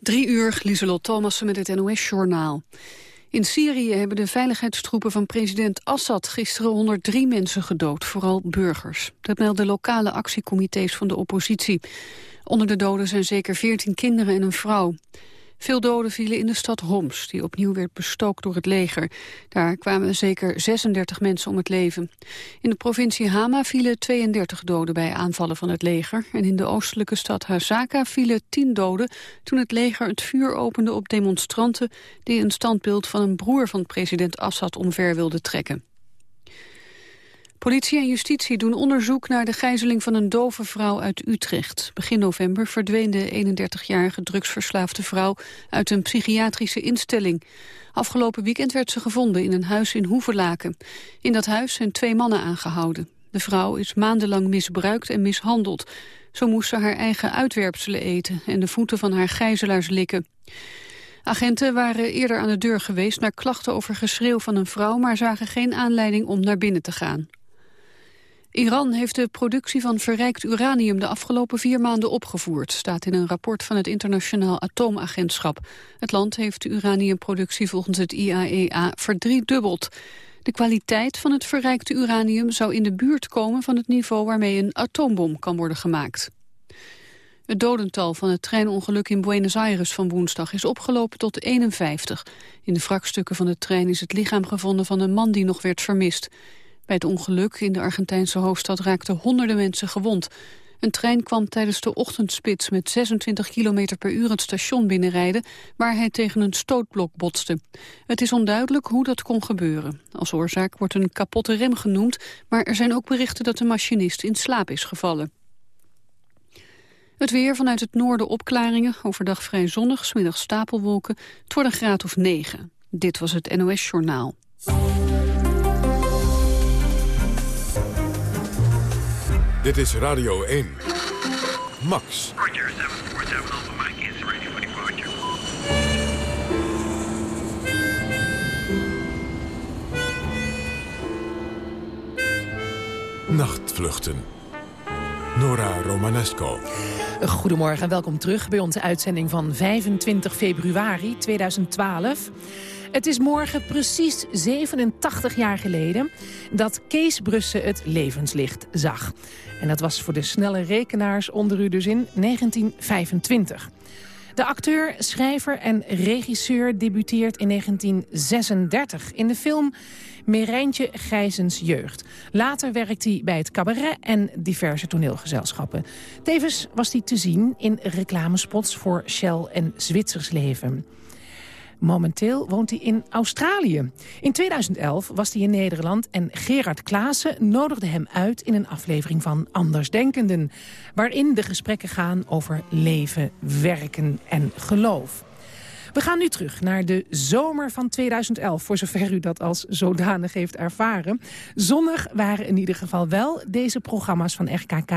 Drie uur, Lieselot Thomassen met het NOS-journaal. In Syrië hebben de veiligheidstroepen van president Assad gisteren 103 mensen gedood, vooral burgers. Dat melden lokale actiecomité's van de oppositie. Onder de doden zijn zeker 14 kinderen en een vrouw. Veel doden vielen in de stad Homs, die opnieuw werd bestookt door het leger. Daar kwamen zeker 36 mensen om het leven. In de provincie Hama vielen 32 doden bij aanvallen van het leger. En in de oostelijke stad Hasaka vielen 10 doden... toen het leger het vuur opende op demonstranten... die een standbeeld van een broer van president Assad omver wilden trekken. Politie en justitie doen onderzoek naar de gijzeling van een dove vrouw uit Utrecht. Begin november verdween de 31-jarige drugsverslaafde vrouw uit een psychiatrische instelling. Afgelopen weekend werd ze gevonden in een huis in Hoeverlaken. In dat huis zijn twee mannen aangehouden. De vrouw is maandenlang misbruikt en mishandeld. Zo moest ze haar eigen uitwerpselen eten en de voeten van haar gijzelaars likken. Agenten waren eerder aan de deur geweest naar klachten over geschreeuw van een vrouw... maar zagen geen aanleiding om naar binnen te gaan. Iran heeft de productie van verrijkt uranium de afgelopen vier maanden opgevoerd, staat in een rapport van het Internationaal Atoomagentschap. Het land heeft de uraniumproductie volgens het IAEA e verdriedubbeld. De kwaliteit van het verrijkte uranium zou in de buurt komen van het niveau waarmee een atoombom kan worden gemaakt. Het dodental van het treinongeluk in Buenos Aires van woensdag is opgelopen tot 51. In de wrakstukken van de trein is het lichaam gevonden van een man die nog werd vermist. Bij het ongeluk in de Argentijnse hoofdstad raakten honderden mensen gewond. Een trein kwam tijdens de ochtendspits met 26 km per uur het station binnenrijden... waar hij tegen een stootblok botste. Het is onduidelijk hoe dat kon gebeuren. Als oorzaak wordt een kapotte rem genoemd... maar er zijn ook berichten dat de machinist in slaap is gevallen. Het weer vanuit het noorden opklaringen, overdag vrij zonnig, smiddag stapelwolken. Het wordt een graad of 9. Dit was het NOS Journaal. Dit is Radio 1. Max. Roger, 747 Alpha Mike is ready for departure. Nachtvluchten. Nora Romanesco. Goedemorgen en welkom terug bij onze uitzending van 25 februari 2012. Het is morgen precies 87 jaar geleden dat Kees Brussen het levenslicht zag. En dat was voor de snelle rekenaars onder u dus in 1925. De acteur, schrijver en regisseur debuteert in 1936 in de film Merijntje Gijzens Jeugd. Later werkt hij bij het cabaret en diverse toneelgezelschappen. Tevens was hij te zien in reclamespots voor Shell en Zwitsersleven. Momenteel woont hij in Australië. In 2011 was hij in Nederland en Gerard Klaassen nodigde hem uit in een aflevering van Andersdenkenden. Waarin de gesprekken gaan over leven, werken en geloof. We gaan nu terug naar de zomer van 2011, voor zover u dat als zodanig heeft ervaren. Zonnig waren in ieder geval wel deze programma's van RKK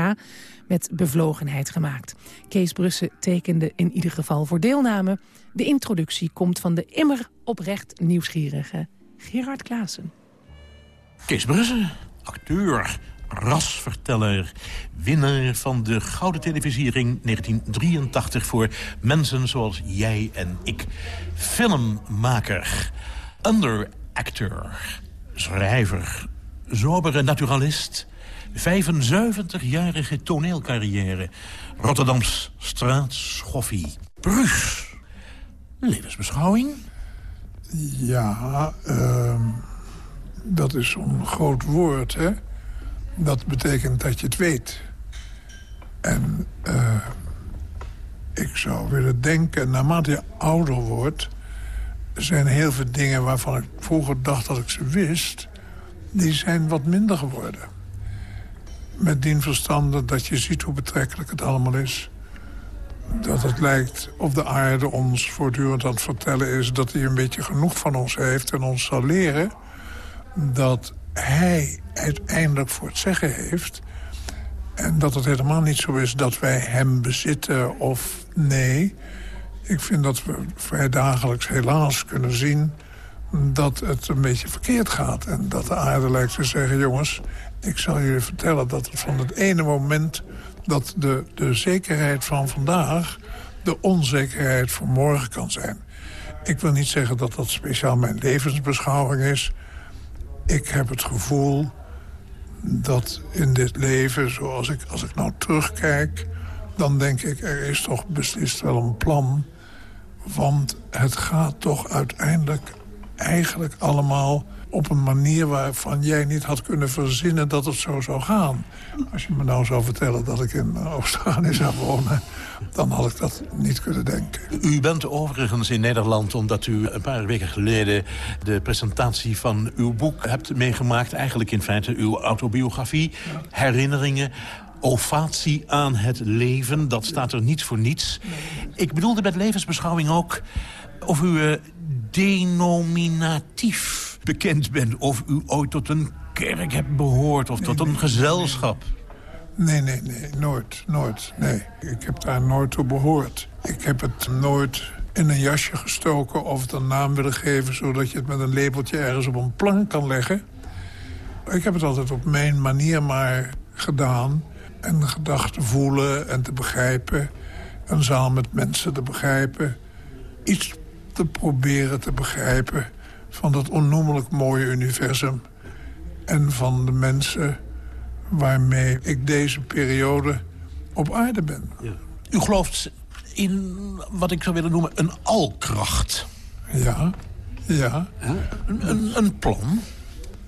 met bevlogenheid gemaakt. Kees Brussen tekende in ieder geval voor deelname. De introductie komt van de immer oprecht nieuwsgierige Gerard Klaassen. Kees Brussen, acteur, rasverteller... winnaar van de Gouden Televisiering 1983 voor mensen zoals jij en ik. Filmmaker, underactor, schrijver, sobere naturalist... 75-jarige toneelcarrière. Rotterdams straatschoffie. Bruce. Levensbeschouwing? Ja, uh, dat is een groot woord, hè. Dat betekent dat je het weet. En uh, ik zou willen denken, naarmate je ouder wordt... zijn heel veel dingen waarvan ik vroeger dacht dat ik ze wist... die zijn wat minder geworden. Met dien verstande dat je ziet hoe betrekkelijk het allemaal is. Dat het lijkt of de aarde ons voortdurend aan het vertellen is... dat hij een beetje genoeg van ons heeft en ons zal leren... dat hij uiteindelijk voor het zeggen heeft... en dat het helemaal niet zo is dat wij hem bezitten of nee. Ik vind dat we vrij dagelijks helaas kunnen zien dat het een beetje verkeerd gaat. En dat de aarde lijkt te zeggen, jongens, ik zal jullie vertellen dat het van het ene moment... dat de, de zekerheid van vandaag de onzekerheid voor morgen kan zijn. Ik wil niet zeggen dat dat speciaal mijn levensbeschouwing is. Ik heb het gevoel dat in dit leven, zoals ik, als ik nou terugkijk... dan denk ik, er is toch beslist wel een plan. Want het gaat toch uiteindelijk eigenlijk allemaal op een manier waarvan jij niet had kunnen verzinnen dat het zo zou gaan. Als je me nou zou vertellen dat ik in Australië zou wonen... dan had ik dat niet kunnen denken. U bent overigens in Nederland omdat u een paar weken geleden... de presentatie van uw boek hebt meegemaakt. Eigenlijk in feite uw autobiografie, herinneringen ovatie aan het leven. Dat staat er niet voor niets. Ik bedoelde met levensbeschouwing ook of u uh, denominatief bekend bent... of u ooit tot een kerk hebt behoord of tot een gezelschap. Nee, nee, nee, nooit, nooit, nee. Ik heb daar nooit toe behoord. Ik heb het nooit in een jasje gestoken of het een naam willen geven... zodat je het met een lepeltje ergens op een plank kan leggen. Ik heb het altijd op mijn manier maar gedaan. En gedachten voelen en te begrijpen. Een zaal met mensen te begrijpen. Iets te proberen te begrijpen van dat onnoemelijk mooie universum... en van de mensen waarmee ik deze periode op aarde ben. Ja. U gelooft in wat ik zou willen noemen een alkracht. Ja, ja. Een, een, een plan?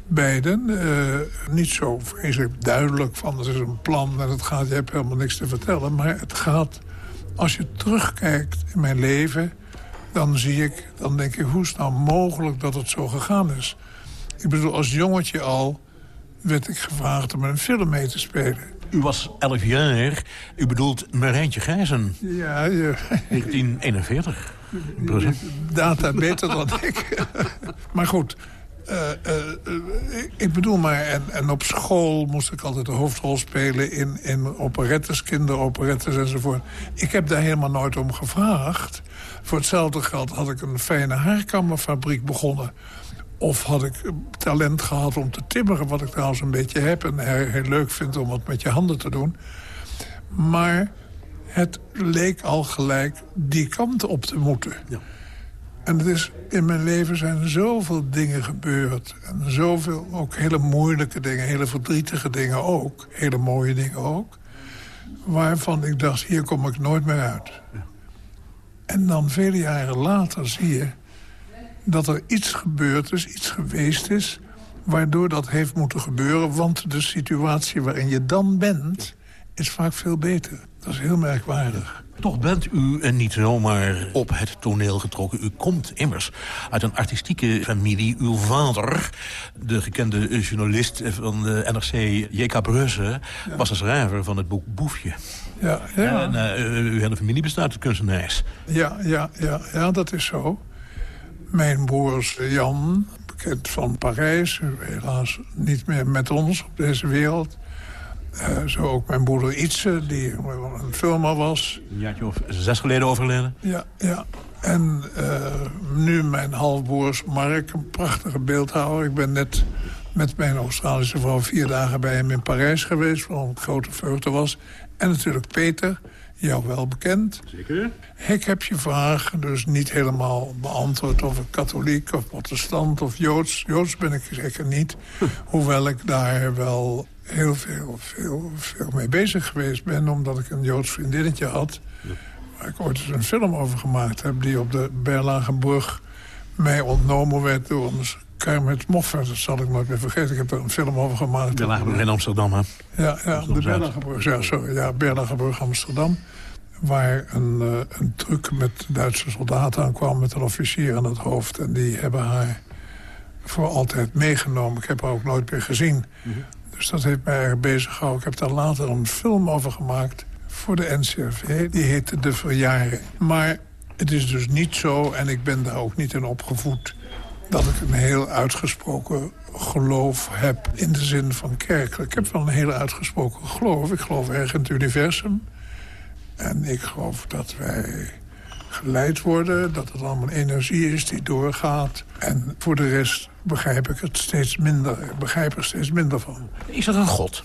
Beiden. Uh, niet zo vreselijk duidelijk van het is een plan en het gaat, je hebt helemaal niks te vertellen. Maar het gaat, als je terugkijkt in mijn leven dan zie ik, dan denk ik, hoe is het nou mogelijk dat het zo gegaan is? Ik bedoel, als jongetje al werd ik gevraagd om een film mee te spelen. U was elf jaar. U bedoelt Marijntje Gijzen. Ja, ja. 1941. Data beter dan ik. maar goed, uh, uh, ik bedoel maar, en, en, op school moest ik altijd de hoofdrol spelen... in, in operettes, kinderoperettes enzovoort. Ik heb daar helemaal nooit om gevraagd. Voor hetzelfde geld had ik een fijne haarkammerfabriek begonnen. Of had ik talent gehad om te timmeren, wat ik trouwens een beetje heb... en heel, leuk vind om het met je handen te doen. Maar het leek al gelijk die kant op te moeten. Ja. En het is, in mijn leven zijn zoveel dingen gebeurd. En zoveel, ook hele moeilijke dingen, hele verdrietige dingen ook. Hele mooie dingen ook. Waarvan ik dacht, hier kom ik nooit meer uit. Ja. En dan vele jaren later zie je dat er iets gebeurd is, iets geweest is... waardoor dat heeft moeten gebeuren. Want de situatie waarin je dan bent, is vaak veel beter. Dat is heel merkwaardig. Toch bent u niet zomaar op het toneel getrokken. U komt immers uit een artistieke familie. Uw vader, de gekende journalist van de NRC J.K. Brusse... was de schrijver van het boek Boefje. Ja, ja. En uh, uw hele familie bestaat uit kunstenaars. Ja, ja, ja, ja, dat is zo. Mijn broers Jan, bekend van Parijs... helaas niet meer met ons op deze wereld... Uh, zo ook mijn broeder Ietse, die een filmer was. Een jaartje of zes geleden overleden? Ja, ja. En uh, nu mijn halfbroers Mark, een prachtige beeldhouwer. Ik ben net met mijn Australische vrouw vier dagen bij hem in Parijs geweest... waar een grote vreugde was. En natuurlijk Peter, jou wel bekend. Zeker. Ik heb je vraag dus niet helemaal beantwoord of ik katholiek of protestant of joods. Joods ben ik zeker niet. Hoewel ik daar wel heel veel, veel, veel mee bezig geweest ben... omdat ik een Joods vriendinnetje had... waar ik ooit eens een film over gemaakt heb... die op de Berlagenbrug mij ontnomen werd door een Kermit Moffat. Dat zal ik nooit meer vergeten. Ik heb er een film over gemaakt. Berlagenbrug in Amsterdam, hè? Ja, ja de Berlagenbrug. Ja, sorry. Ja, Berlagenbrug Amsterdam. Waar een, uh, een truc met Duitse soldaten aankwam met een officier aan het hoofd. En die hebben haar voor altijd meegenomen. Ik heb haar ook nooit meer gezien. Mhm. Dus dat heeft mij erg bezig gehouden. Ik heb daar later een film over gemaakt voor de NCRV. Die heette De Verjaren. Maar het is dus niet zo, en ik ben daar ook niet in opgevoed... dat ik een heel uitgesproken geloof heb in de zin van kerkelijk. Ik heb wel een heel uitgesproken geloof. Ik geloof erg in het universum. En ik geloof dat wij geleid worden. Dat het allemaal energie is die doorgaat. En voor de rest begrijp ik het steeds minder. Ik begrijp er steeds minder van. Is dat een god?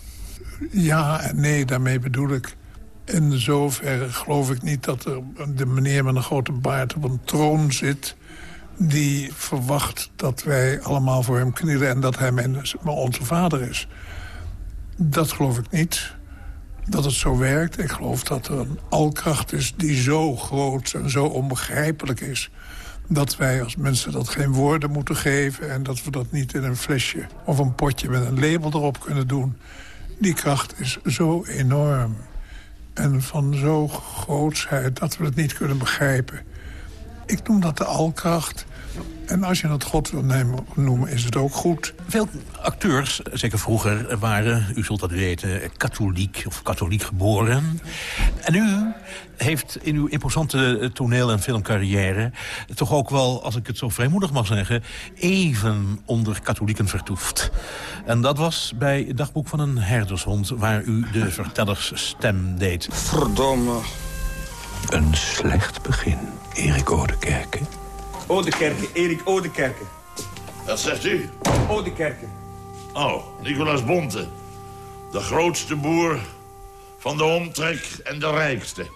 Ja en nee, daarmee bedoel ik... In zoverre geloof ik niet dat er de meneer met een grote baard op een troon zit... die verwacht dat wij allemaal voor hem knielen... en dat hij mijn, onze vader is. Dat geloof ik niet dat het zo werkt. Ik geloof dat er een alkracht is die zo groot en zo onbegrijpelijk is... dat wij als mensen dat geen woorden moeten geven... en dat we dat niet in een flesje of een potje met een label erop kunnen doen. Die kracht is zo enorm en van zo grootsheid dat we het niet kunnen begrijpen. Ik noem dat de alkracht. En als je het God wil nemen, noemen, is het ook goed. Veel acteurs, zeker vroeger, waren, u zult dat weten, katholiek of katholiek geboren. En u heeft in uw imposante toneel- en filmcarrière... toch ook wel, als ik het zo vrijmoedig mag zeggen... even onder katholieken vertoefd. En dat was bij het dagboek van een herdershond... waar u de vertellersstem deed. Verdomme. Een slecht begin, Erik Oudekerke. Oudekerke, Erik Oudekerke. Wat zegt u? Oudekerke. Oh, Nicolaas Bonte. De grootste boer van de omtrek en de rijkste.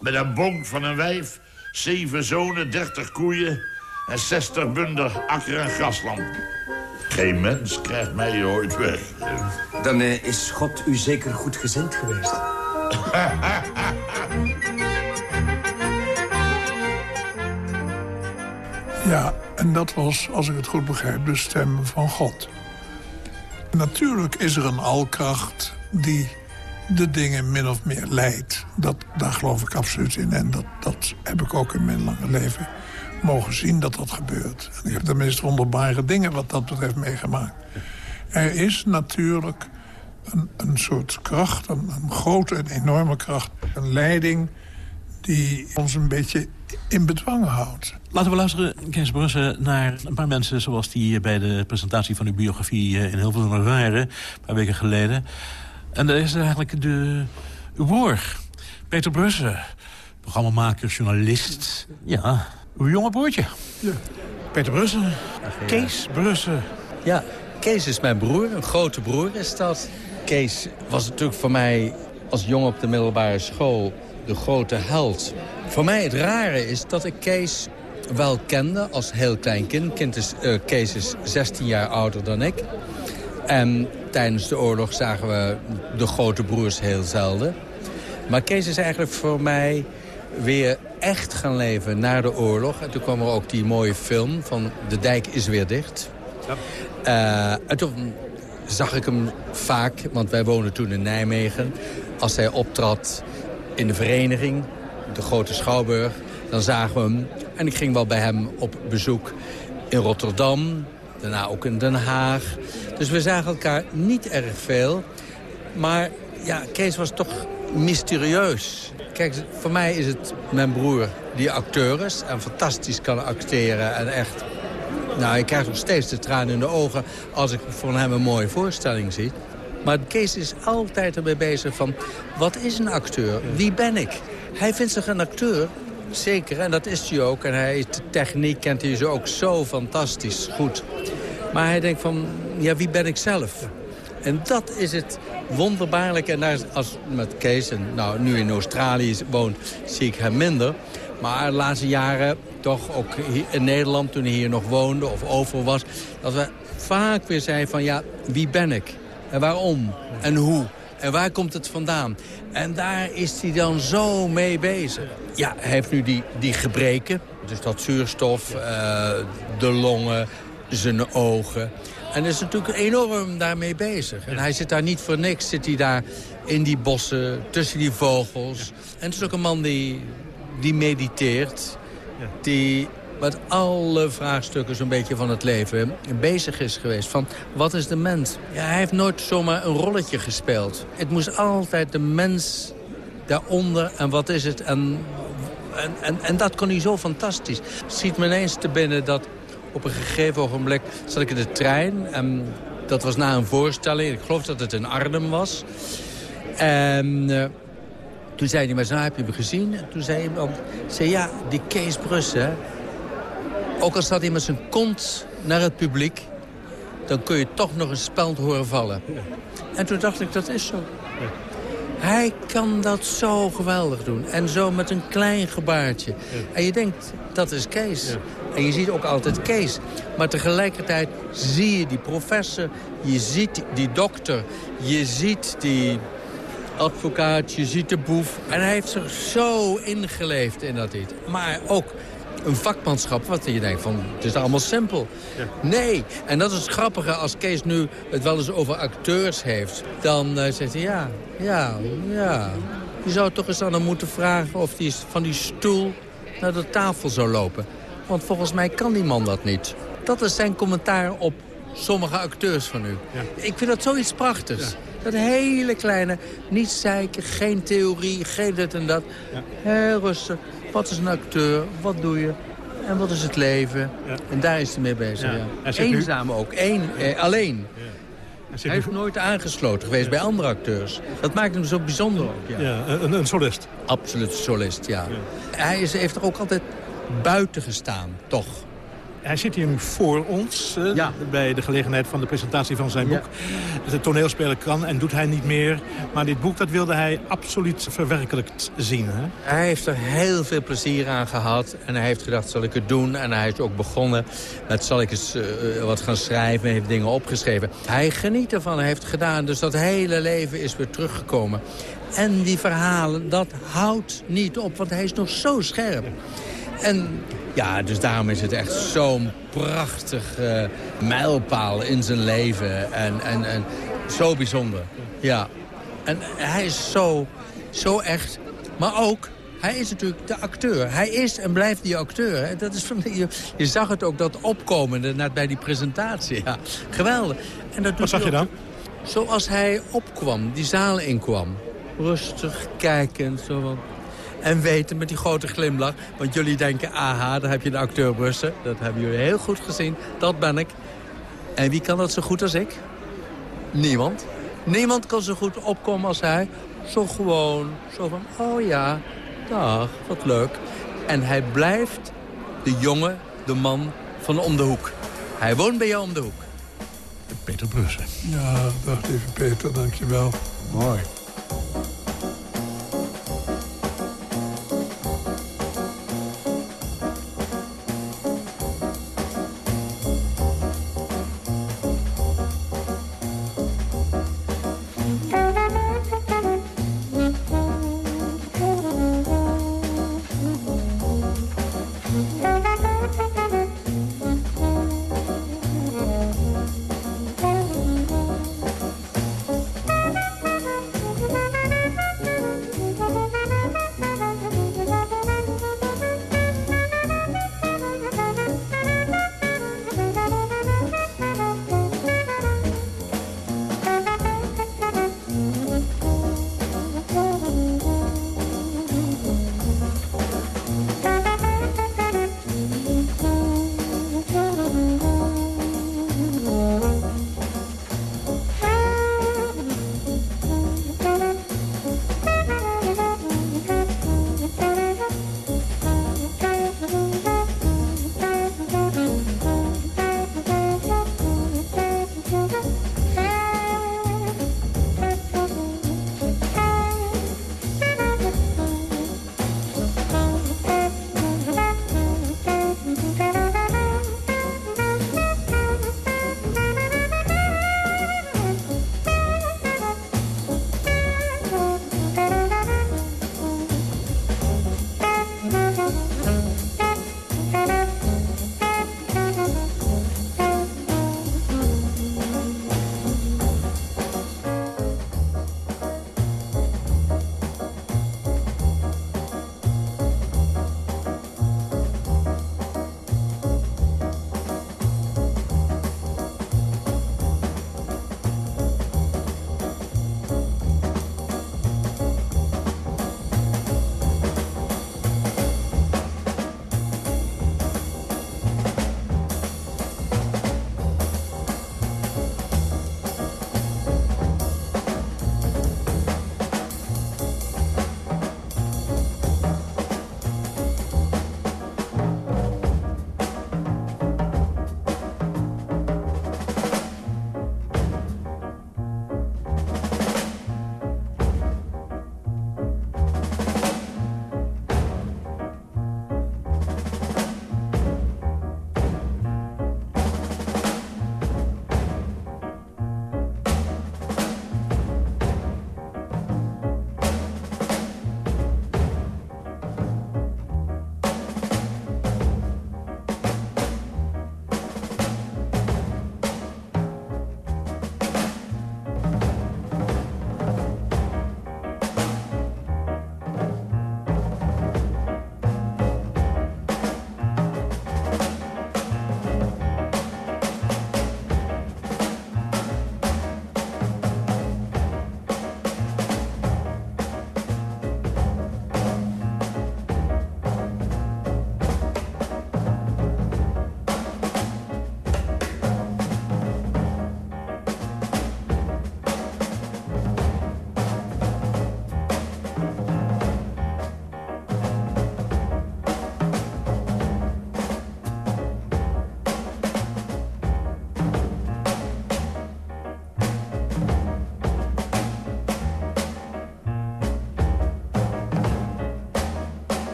Met een bonk van een wijf, zeven zonen, dertig koeien... en zestig bunder akker- en grasland. Geen mens krijgt mij ooit weg. Dan eh, is God u zeker goed gezind geweest. Ja, en dat was, als ik het goed begrijp, de stem van God. Natuurlijk is er een alkracht die de dingen min of meer leidt. Dat, daar geloof ik absoluut in. En dat, dat heb ik ook in mijn lange leven mogen zien dat dat gebeurt. En ik heb de meest wonderbare dingen wat dat betreft meegemaakt. Er is natuurlijk een, een soort kracht, een, een grote en enorme kracht. Een leiding die ons een beetje in bedwang houdt. Laten we luisteren, Kees Brussen, naar een paar mensen... zoals die bij de presentatie van uw biografie eh, in Hilversum waren... een paar weken geleden. En dat is eigenlijk de, uw broer, Peter Brussen. Programmamaker, journalist. Ja, uw jonge broertje. Ja. Peter Brussen, Kees Brussen. Ja, Kees is mijn broer, een grote broer is dat. Kees was natuurlijk voor mij als jongen op de middelbare school de grote held. Voor mij het rare is dat ik Kees wel kende als heel klein kind. kind is, uh, Kees is 16 jaar ouder dan ik. En tijdens de oorlog zagen we de grote broers heel zelden. Maar Kees is eigenlijk voor mij weer echt gaan leven na de oorlog. En toen kwam er ook die mooie film van De Dijk is weer dicht. Ja. Uh, en toen zag ik hem vaak, want wij woonden toen in Nijmegen... als hij optrad in de vereniging, de Grote Schouwburg... dan zagen we hem. En ik ging wel bij hem op bezoek in Rotterdam, daarna ook in Den Haag. Dus we zagen elkaar niet erg veel. Maar ja, Kees was toch mysterieus. Kijk, voor mij is het mijn broer die acteur is en fantastisch kan acteren. En echt, nou, ik krijg nog steeds de tranen in de ogen als ik van hem een mooie voorstelling zie. Maar Kees is altijd ermee bezig van, wat is een acteur? Wie ben ik? Hij vindt zich een acteur, zeker, en dat is hij ook. En hij, de techniek kent hij zo ook zo fantastisch goed. Maar hij denkt van, ja, wie ben ik zelf? En dat is het wonderbaarlijke. En daar, als met Kees, en nou, nu in Australië woont, zie ik hem minder. Maar de laatste jaren, toch ook in Nederland, toen hij hier nog woonde of over was... dat we vaak weer zeiden van, ja, wie ben ik? En waarom? En hoe? En waar komt het vandaan? En daar is hij dan zo mee bezig. Ja, hij heeft nu die, die gebreken. Dus dat zuurstof, uh, de longen, zijn ogen. En is natuurlijk enorm daarmee bezig. En hij zit daar niet voor niks. Zit hij daar in die bossen, tussen die vogels. En het is ook een man die, die mediteert. Die met alle vraagstukken zo'n beetje van het leven bezig is geweest. Van, wat is de mens? Ja, hij heeft nooit zomaar een rolletje gespeeld. Het moest altijd de mens daaronder en wat is het? En, en, en, dat kon hij zo fantastisch. Ziet me ineens te binnen dat op een gegeven ogenblik zat ik in de trein. En dat was na een voorstelling. Ik geloof dat het in Arnhem was. En uh, toen zei hij maar, nou heb je me gezien? En toen zei iemand, zei, ja, die Kees Brussen... Ook al staat hij met zijn kont naar het publiek... dan kun je toch nog een speld horen vallen. En toen dacht ik, dat is zo. Hij kan dat zo geweldig doen. En zo met een klein gebaartje. En je denkt, dat is Kees. En je ziet ook altijd Kees. Maar tegelijkertijd zie je die professor, je ziet die dokter... je ziet die advocaat, je ziet de boef. En hij heeft zich zo ingeleefd in dat iets. Maar ook een vakmanschap wat je denkt van, het is allemaal simpel. Nee, en dat is het grappige als Kees nu het wel eens over acteurs heeft. Dan uh, zegt hij, ja, ja, ja. Je zou toch eens aan hem moeten vragen of hij van die stoel naar de tafel zou lopen. Want volgens mij kan die man dat niet. Dat is zijn commentaar op sommige acteurs van u. Ik vind dat zoiets prachtigs. Dat hele kleine, niet zeiken, geen theorie, geen dit en dat. Heel rustig. Wat is een acteur? Wat doe je? En wat is het leven? En daar is hij mee bezig. Ja. Eenzaam ook. Eén, eh, alleen. Hij is nooit aangesloten geweest bij andere acteurs. Dat maakt hem zo bijzonder ook. Ja. een, een solist. Absoluut solist, ja. Hij is, heeft er ook altijd buiten gestaan, toch. Hij zit hier nu voor ons uh, bij de gelegenheid van de presentatie van zijn boek. Ja. De toneelspeler kan en doet hij niet meer. Maar dit boek dat wilde hij absoluut verwerkelijkt zien. Hè? Hij heeft er heel veel plezier aan gehad. En hij heeft gedacht, zal ik het doen? En hij is ook begonnen met, zal ik eens uh, wat gaan schrijven? Hij heeft dingen opgeschreven. Hij geniet ervan, hij heeft het gedaan. Dus dat hele leven is weer teruggekomen. En die verhalen, dat houdt niet op, want hij is nog zo scherp. En ja, dus daarom is het echt zo'n prachtig uh, mijlpaal in zijn leven. En, en, en zo bijzonder. Ja. En hij is zo, zo echt. Maar ook, hij is natuurlijk de acteur. Hij is en blijft die acteur. Dat is van, je, je zag het ook, dat opkomende net bij die presentatie. Ja, geweldig. En dat Wat zag je dan? Zoals hij opkwam, die zaal inkwam. Rustig, kijkend, zo van en weten met die grote glimlach. Want jullie denken, aha, daar heb je de acteur Brussen. Dat hebben jullie heel goed gezien. Dat ben ik. En wie kan dat zo goed als ik? Niemand. Niemand kan zo goed opkomen als hij. Zo gewoon, zo van, oh ja, dag, wat leuk. En hij blijft de jongen, de man van om de hoek. Hij woont bij jou om de hoek. Peter Brussen. Ja, dag lieve Peter, dankjewel. Mooi.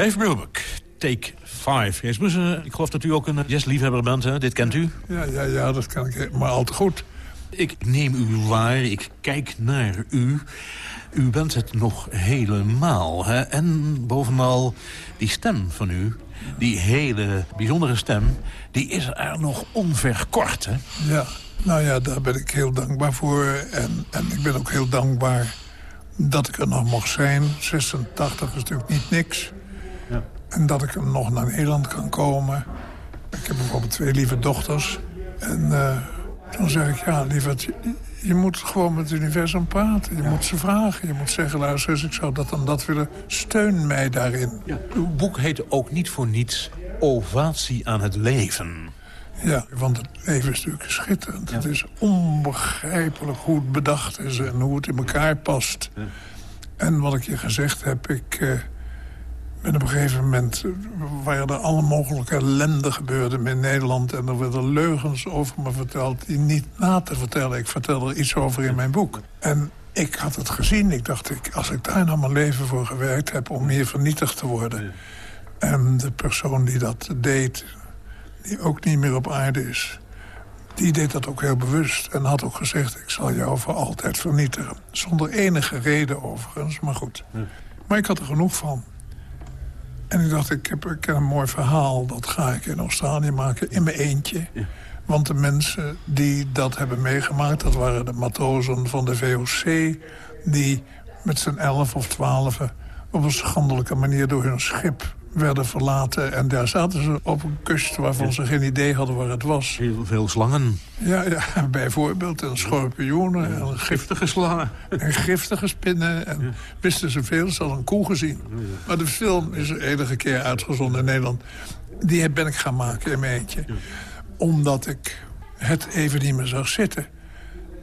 Dave Brubeck, Take 5. Jezus Brussen, ik geloof dat u ook een jazzliefhebber bent, hè? Dit kent u? Ja, ja, ja, dat kan ik maar al te goed. Ik neem u waar, ik kijk naar u. U bent het nog helemaal, hè? En bovenal die stem van u, die hele bijzondere stem... die is er nog onverkort, hè? Ja, nou ja, daar ben ik heel dankbaar voor. En, en ik ben ook heel dankbaar dat ik er nog mocht zijn. 86 is natuurlijk niet niks. En dat ik nog naar Nederland kan komen. Ik heb bijvoorbeeld twee lieve dochters. En uh, dan zeg ik, ja, lieverd, je, je, moet gewoon met het universum praten. Je moet ze vragen. Je moet zeggen, luister eens, ik zou dat en dat willen. Steun mij daarin. Ja. Uw boek heet ook niet voor niets Ovatie aan het leven. Ja, want het leven is natuurlijk schitterend. Het is onbegrijpelijk hoe het bedacht is en hoe het in elkaar past. En wat ik je gezegd heb, ik... Uh, ben op een gegeven moment... waar er alle mogelijke ellende gebeurde in Nederland... en er werden leugens over me verteld die niet na te vertellen. Ik vertel er iets over in mijn boek. En ik had het gezien. Ik dacht, ik, als ik daar nou mijn leven voor gewerkt heb... om hier vernietigd te worden... en de persoon die dat deed, die ook niet meer op aarde is... die deed dat ook heel bewust en had ook gezegd... ik zal jou voor altijd vernietigen. Zonder enige reden overigens, maar goed. Maar ik had er genoeg van. En ik dacht, ik heb, ik een mooi verhaal. Dat ga ik in Australië maken, in mijn eentje. Want de mensen die dat hebben meegemaakt... dat waren de matrozen van de VOC... die met z'n elf of twaalf op een schandelijke manier door hun schip werden verlaten. En daar zaten ze op een kust waarvan ze geen idee hadden waar het was. Heel veel slangen. Ja, ja bijvoorbeeld. En schorpioenen. En giftige slangen. En giftige spinnen. En wisten ze veel. Ze hadden een koe gezien. Maar de film is enige keer uitgezonden in Nederland. Die ben ik gaan maken in mijn eentje. Omdat ik het even niet meer zag zitten.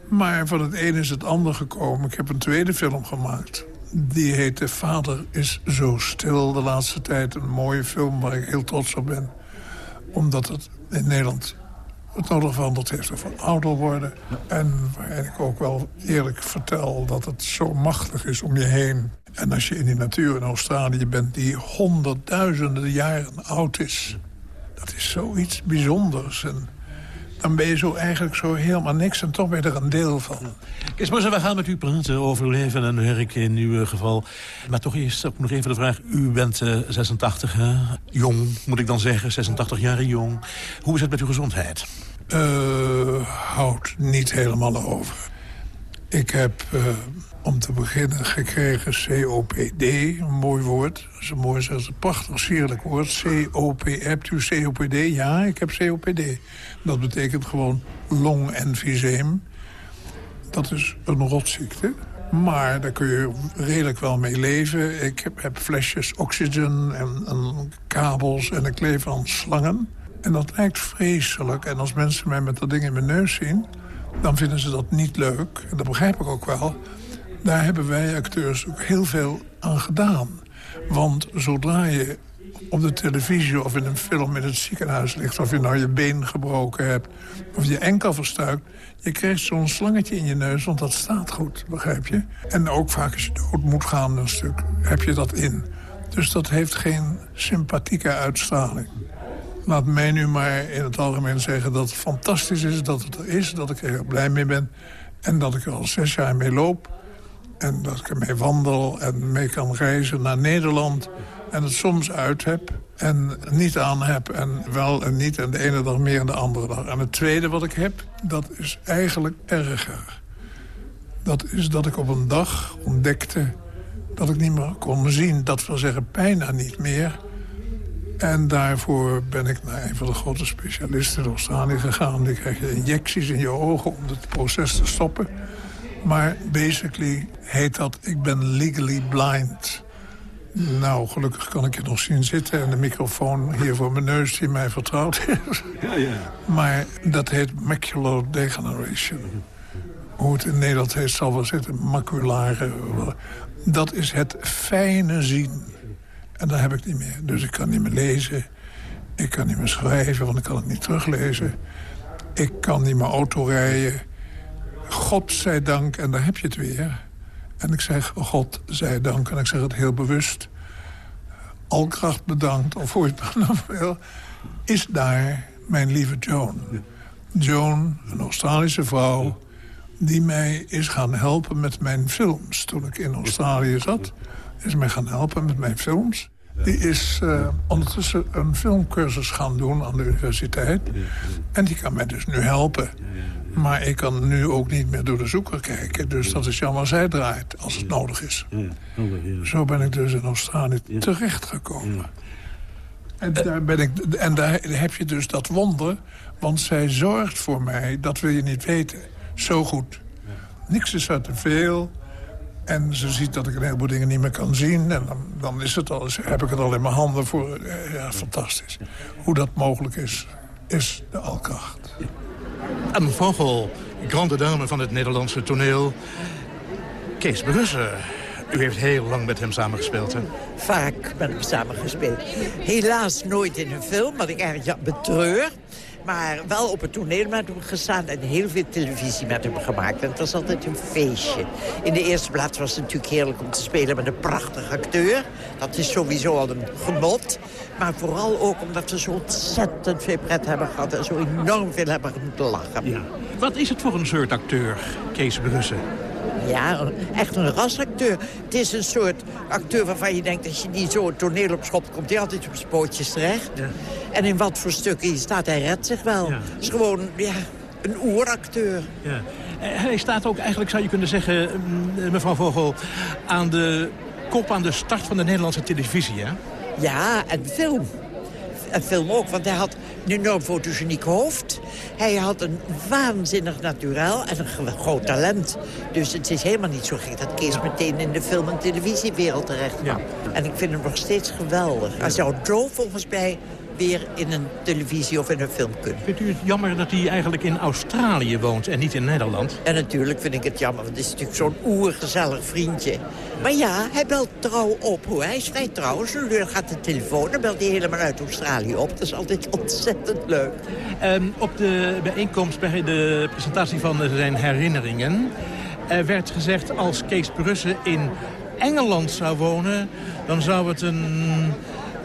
Maar van het een is het ander gekomen. Ik heb een tweede film gemaakt. Die heette Vader is zo stil de laatste tijd. Een mooie film waar ik heel trots op ben. Omdat het in Nederland het nodig veranderd heeft over ouder worden. En waarin ik ook wel eerlijk vertel dat het zo machtig is om je heen. En als je in die natuur in Australië bent die honderdduizenden jaren oud is... dat is zoiets bijzonders. En dan ben je zo eigenlijk zo helemaal niks en toch ben je er een deel van. Kees Bossen, we gaan met u praten over leven en werk in uw geval. Maar toch eerst ook nog even de vraag. U bent uh, 86, hè? jong moet ik dan zeggen, 86 jaar jong. Hoe is het met uw gezondheid? Uh, houdt niet helemaal over. Ik heb uh, om te beginnen gekregen COPD, een mooi woord. Dat is een mooi, dat is een prachtig, sierlijk woord. COP, hebt u COPD? Ja, ik heb COPD. Dat betekent gewoon long-emfyseem. Dat is een rotziekte. Maar daar kun je redelijk wel mee leven. Ik heb, heb flesjes oxygen en, en, kabels en ik leef aan slangen. En dat lijkt vreselijk. En als mensen mij met dat ding in mijn neus zien... dan vinden ze dat niet leuk. En dat begrijp ik ook wel. Daar hebben wij acteurs ook heel veel aan gedaan. Want zodra je op de televisie of in een film in het ziekenhuis ligt... of je nou je been gebroken hebt of je enkel verstuikt... je krijgt zo'n slangetje in je neus, want dat staat goed, begrijp je? En ook vaak als je dood moet gaan een stuk, heb je dat in. Dus dat heeft geen sympathieke uitstraling. Laat mij nu maar in het algemeen zeggen dat het fantastisch is dat het er is... dat ik er blij mee ben en dat ik er al zes jaar mee loop... En dat ik ermee wandel en mee kan reizen naar Nederland. En het soms uit heb en niet aan heb. En wel en niet. En de ene dag meer en de andere dag. En het tweede wat ik heb, dat is eigenlijk erger. Dat is dat ik op een dag ontdekte dat ik niet meer kon zien. Dat wil zeggen, bijna niet meer. En daarvoor ben ik naar een van de grote specialisten in Australië gegaan. Die krijg je injecties in je ogen om het proces te stoppen. Maar basically heet dat, ik ben legally blind. Nou, gelukkig kan ik je nog zien zitten... en de microfoon hier voor mijn neus die mij vertrouwd is. Ja, ja. Maar dat heet macular degeneration. Hoe het in Nederland heet zal wel zitten, maculare. Dat is het fijne zien. En dat heb ik niet meer. Dus ik kan niet meer lezen. Ik kan niet meer schrijven, want ik kan het niet teruglezen. Ik kan niet meer auto rijden. God zij dank, en daar heb je het weer. En ik zeg God zij dank, en ik zeg het heel bewust. Alkracht bedankt, of hoe je het dan wil. Is daar mijn lieve Joan. Joan, een Australische vrouw die mij is gaan helpen met mijn films. Toen ik in Australië zat, is mij gaan helpen met mijn films. Die is uh, ondertussen een filmcursus gaan doen aan de universiteit. En die kan mij dus nu helpen. Maar ik kan nu ook niet meer door de zoeker kijken. Dus dat is jammer zij draait, als het nodig is. Zo ben ik dus in Australië terechtgekomen. En daar, ben ik, en daar heb je dus dat wonder. Want zij zorgt voor mij, dat wil je niet weten zo goed. Niks is er te veel. En ze ziet dat ik een heleboel dingen niet meer kan zien. En dan, dan is het al, heb ik het al in mijn handen voor. Eh, ja, fantastisch. Hoe dat mogelijk is, is de alkracht. Een vogel, grande dame van het Nederlandse toneel. Kees Brussen. U heeft heel lang met hem samengespeeld, hè? Vaak met hem samengespeeld. Helaas nooit in een film, wat ik ja, betreur. Maar wel op het toneel met hem gestaan en heel veel televisie met hem gemaakt. En het was altijd een feestje. In de eerste plaats was het natuurlijk heerlijk om te spelen met een prachtige acteur. Dat is sowieso al een genot. Maar vooral ook omdat we zo ontzettend veel pret hebben gehad... en zo enorm veel hebben moeten lachen. Ja. Wat is het voor een soort acteur, Kees Brussen? Ja, echt een rasacteur. Het is een soort acteur waarvan je denkt... als je die zo het toneel op schop komt, hij altijd op spootjes terecht. Ja. En in wat voor stukken hij staat, hij redt zich wel. Het is gewoon ja, een oeracteur. Ja. Eh, hij staat ook eigenlijk, zou je kunnen zeggen, mm, mevrouw Vogel... aan de kop aan de start van de Nederlandse televisie, hè? Ja, en film een film ook, want hij had een enorm fotogeniek hoofd. Hij had een waanzinnig naturel en een groot talent. Dus het is helemaal niet zo gek dat Kees meteen in de film- en televisiewereld terecht kwam. Ja. En ik vind hem nog steeds geweldig. Hij zou Joe volgens mij weer in een televisie of in een film kunnen. Vindt u het jammer dat hij eigenlijk in Australië woont en niet in Nederland? En natuurlijk vind ik het jammer, want het is natuurlijk zo'n oergezellig vriendje. Maar ja, hij belt trouw op hoor. Hij is vrij trouw. Dan gaat de telefoon, dan belt hij helemaal uit Australië op. Dat is altijd ontzettend leuk. Um, op de bijeenkomst bij de presentatie van zijn herinneringen... Er werd gezegd als Kees Brussen in Engeland zou wonen... dan zou het een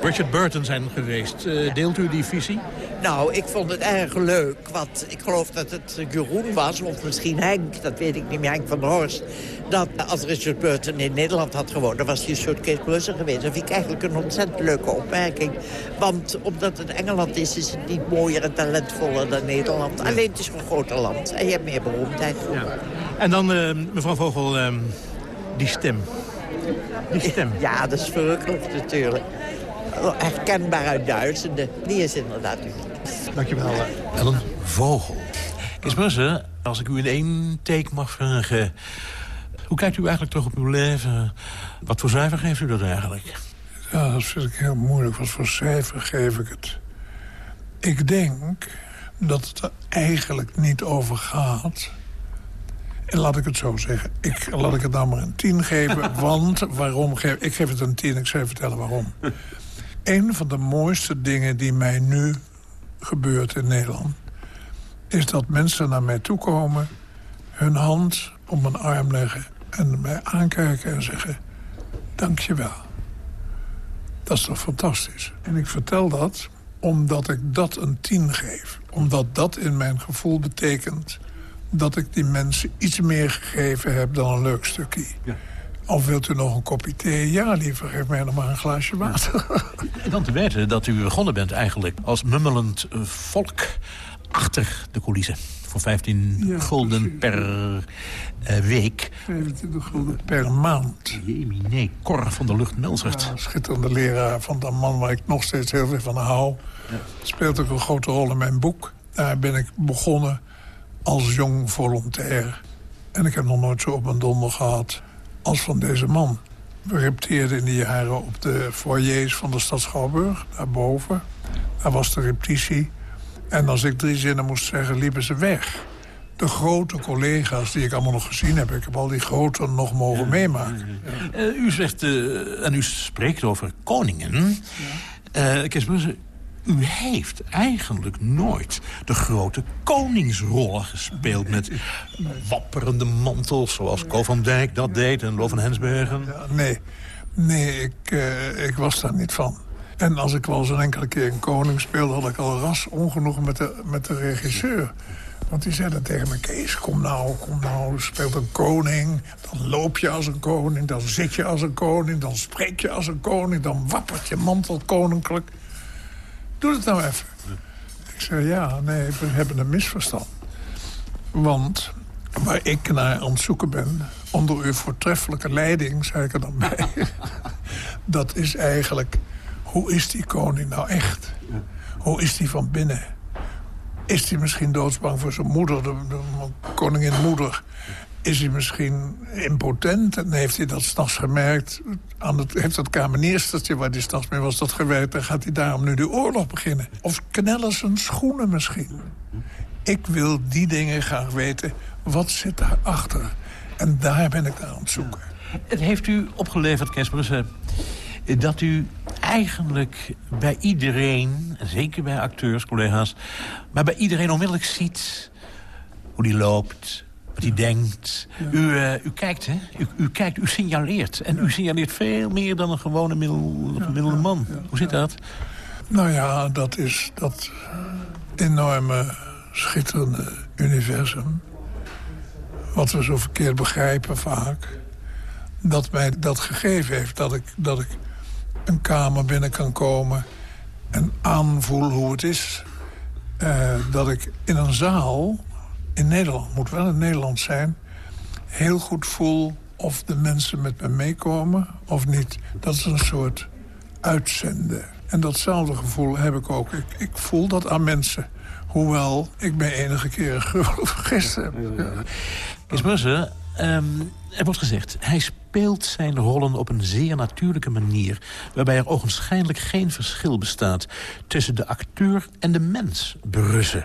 Richard Burton zijn geweest. Uh, deelt u die visie? Nou, ik vond het erg leuk. Want ik geloof dat het Jeroen was, of misschien Henk, dat weet ik niet meer, Henk van der Horst. Dat als Richard Burton in Nederland had gewoond, dan was hij een soort Kees Blusser geweest. Dat vind ik eigenlijk een ontzettend leuke opmerking. Want omdat het Engeland is, is het niet mooier en talentvoller dan Nederland. Alleen het is een groter land en je hebt meer beroemdheid. Ja. En dan, uh, mevrouw Vogel, uh, die stem. Die stem. Ja, dat is verrukkelijk natuurlijk herkenbaar uit duizenden. Die is inderdaad uniek. Dankjewel, Ellen Vogel. Kees Brussen, als ik u in één take mag vragen... hoe kijkt u eigenlijk terug op uw leven? Wat voor cijfer geeft u dat eigenlijk? Ja, dat vind ik heel moeilijk. Wat voor cijfer geef ik het? Ik denk dat het er eigenlijk niet over gaat... En laat ik het zo zeggen. Ik, laat ik het dan maar een 10 geven. want waarom geef ik geef het een 10. Ik zal je vertellen waarom. Een van de mooiste dingen die mij nu gebeurt in Nederland... is dat mensen naar mij toe komen... hun hand op mijn arm leggen en mij aankijken en zeggen... dank je wel. Dat is toch fantastisch? En ik vertel dat omdat ik dat een tien geef. Omdat dat in mijn gevoel betekent dat ik die mensen iets meer gegeven heb dan een leuk stukje. Ja. Of wilt u nog een kopje thee? Ja, liever, geef mij nog maar een glaasje water. En dan te weten dat u begonnen bent eigenlijk als mummelend eh, volk achter de coulissen. Voor 15 Ja, gulden per eh, week. 25 gulden per maand. Nee, Cor van der Lucht Melzert. Ja, schitterende leraar van dat man waar ik nog steeds heel veel van hou. Speelt ook een grote rol in mijn boek. Daar ben ik begonnen als jong volontair. En ik heb nog nooit zo op mijn donder gehad als van deze man. We repeteerden in die jaren op de foyers van de stad Schouwburg, daarboven. Daar was de repetitie. En als ik drie zinnen moest zeggen, liepen ze weg. De grote collega's die ik allemaal nog gezien heb... ik heb al die grote nog mogen meemaken. Eh, u zegt, eh, en u spreekt over koningen. Kees Brussen, u heeft eigenlijk nooit de grote koningsrollen gespeeld... met wapperende mantels, zoals Co van Dijk dat deed... en Lo van Hensbergen. Ja, nee, nee ik, eh, ik was daar niet van. En als ik wel eens een enkele keer een koning speelde... had ik al ras ongenoegen met de, met de regisseur. Want die zei dan tegen me... Kees, kom nou, kom nou, speelt een koning. Dan loop je als een koning, dan zit je als een koning... dan spreek je als een koning, dan wappert je mantel koninklijk. Doe het nou even. Ik zei, ja, nee, we hebben een misverstand. Want waar ik naar aan het zoeken ben... onder uw voortreffelijke leiding, zei ik er dan bij... dat is eigenlijk, hoe is die koning nou echt? Hoe is die van binnen? Is hij misschien doodsbang voor zijn moeder, de, de koningin moeder? Is hij misschien impotent en heeft hij dat s'nachts gemerkt? Aan het, heeft dat kamenierstertje waar hij s'nachts mee was dat gewerkt... en gaat hij daarom nu de oorlog beginnen? Of knellen zijn schoenen misschien? Ik wil die dingen graag weten. Wat zit daarachter? En daar ben ik aan het zoeken. Het heeft u opgeleverd, Kees Brussen... dat u eigenlijk bij iedereen, zeker bij acteurs, collega's... maar bij iedereen onmiddellijk ziet hoe die loopt, hij denkt. U, eh, u kijkt, hè? U, u kijkt, u signaleert. En u signaleert veel meer dan een gewone middel, gemiddelde man. Hoe zit dat? Nou ja, dat is dat enorme, schitterende universum... wat we zo verkeerd begrijpen vaak... dat mij dat gegeven heeft. Dat ik, dat ik een kamer binnen kan komen en aanvoel hoe het is. Eh, dat ik in een zaal, in Nederland, moet wel in Nederland zijn... heel goed voel of de mensen met me meekomen of niet. Dat is een soort uitzenden. En datzelfde gevoel heb ik ook. Ik, ik voel dat aan mensen. Hoewel ik mij enige keer vergist heb. Kees Brussen, ehm, er wordt gezegd... hij speelt zijn rollen op een zeer natuurlijke manier... waarbij er ogenschijnlijk geen verschil bestaat... tussen de acteur en de mens, Brussen.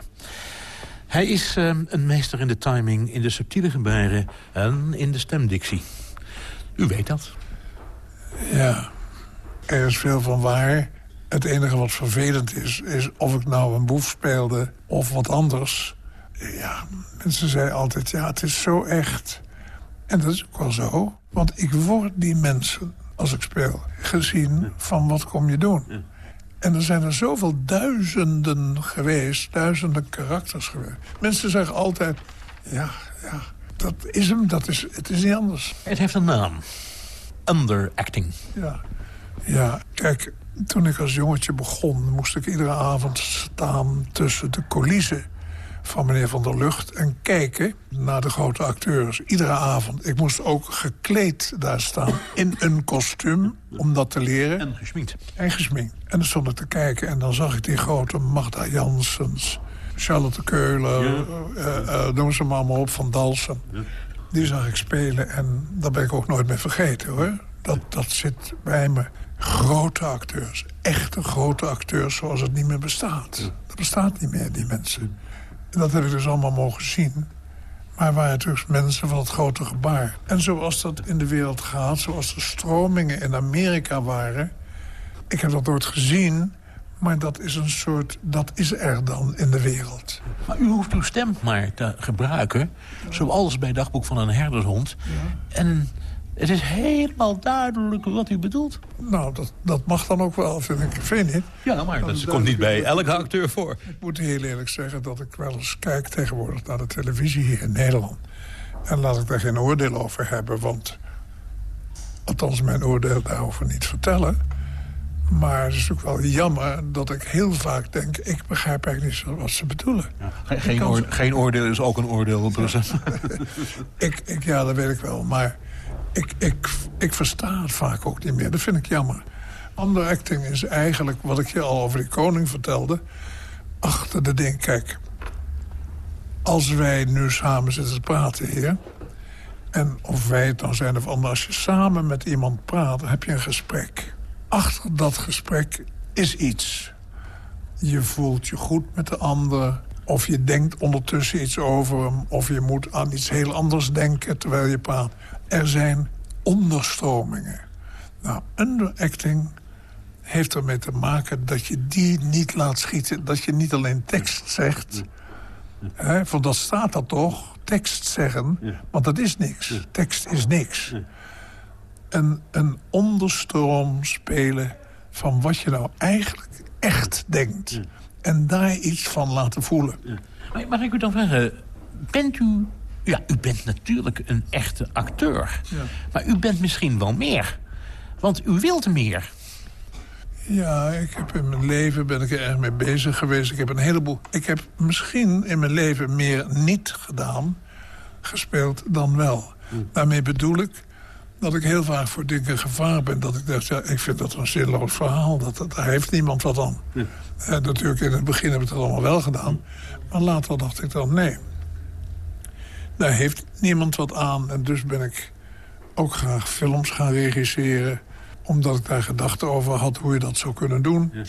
Hij is ehm, een meester in de timing, in de subtiele gebaren... en in de stemdictie. U weet dat. Ja, er is veel van waar. Het enige wat vervelend is, is of ik nou een boef speelde of wat anders. Ja, mensen zeiden altijd, ja, het is zo echt. En dat is ook wel zo. Want ik word die mensen, als ik speel, gezien van wat kom je doen. En er zijn er zoveel duizenden geweest, duizenden karakters geweest. Mensen zeggen altijd, ja, ja, dat is hem, dat is, het is niet anders. Het heeft een naam. Underacting. Ja. ja, kijk, toen ik als jongetje begon... moest ik iedere avond staan tussen de coulissen van meneer Van der Lucht... en kijken naar de grote acteurs. Iedere avond. Ik moest ook gekleed daar staan in een kostuum om dat te leren. En gesminkt. En gesminkt. En dan stond ik te kijken en dan zag ik die grote Magda Janssens... Charlotte Keulen, eh, noem ze maar allemaal op, Van Dalsen. Die zag ik spelen en dat ben ik ook nooit meer vergeten, hoor. Dat, dat zit bij me. Grote acteurs, echte grote acteurs zoals het niet meer bestaat. Dat bestaat niet meer, die mensen. En dat heb ik dus allemaal mogen zien. Maar waren natuurlijk mensen van het grote gebaar. En zoals dat in de wereld gaat, zoals de stromingen in Amerika waren... ik heb dat nooit gezien, maar dat is een soort... dat is er dan in de wereld. Maar u hoeft uw stem maar te gebruiken... zoals bij Dagboek van een herdershond. En Het is helemaal duidelijk wat u bedoelt. Nou, dat, dat mag dan ook wel, vind ik. Vind niet? Ja, maar dat komt niet bij elke acteur voor. Ik moet heel eerlijk zeggen dat ik wel eens kijk tegenwoordig naar de televisie hier in Nederland. En laat ik daar geen oordeel over hebben, want... Althans, mijn oordeel daarover niet vertellen. Maar het is ook wel jammer dat ik heel vaak denk... ik begrijp eigenlijk niet wat ze bedoelen. Ja, geen, oor, geen, oordeel is ook een oordeel, Brussel. ik, ik, ja, dat weet ik wel. Maar ik, ik, ik versta het vaak ook niet meer. Dat vind ik jammer. Andere acting is eigenlijk wat ik je al over die koning vertelde. Achter de ding, kijk. Als wij nu samen zitten te praten hier... en of wij het dan zijn of anders... als je samen met iemand praat, heb je een gesprek. Achter dat gesprek is iets. Je voelt je goed met de ander... Of je denkt ondertussen iets over hem... of je moet aan iets heel anders denken terwijl je praat. Er zijn onderstromingen. Nou, underacting heeft ermee te maken dat je die niet laat schieten. Dat je niet alleen tekst zegt. Hè, want dat staat er toch, tekst zeggen. Want dat is niks. Tekst is niks. Een, een onderstroom spelen van wat je nou eigenlijk echt denkt. En daar iets van laten voelen. Maar mag ik u dan vragen, bent u ja, u bent natuurlijk een echte acteur. Ja. Maar u bent misschien wel meer. Want u wilt meer. Ja, ik heb in mijn leven ben ik er erg mee bezig geweest. Ik heb een heleboel... Ik heb misschien in mijn leven meer niet gedaan, gespeeld, dan wel. Hm. Daarmee bedoel ik dat ik heel vaak voor dingen gevaar ben. Dat ik dacht, ja, ik vind dat een zinloos verhaal. Dat, dat, daar heeft niemand wat aan. Ja. En natuurlijk, in het begin heb ik het allemaal wel gedaan. Maar later dacht ik dan, nee, daar heeft niemand wat aan. En dus ben ik ook graag films gaan regisseren. Omdat ik daar gedachten over had hoe je dat zou kunnen doen. Ja.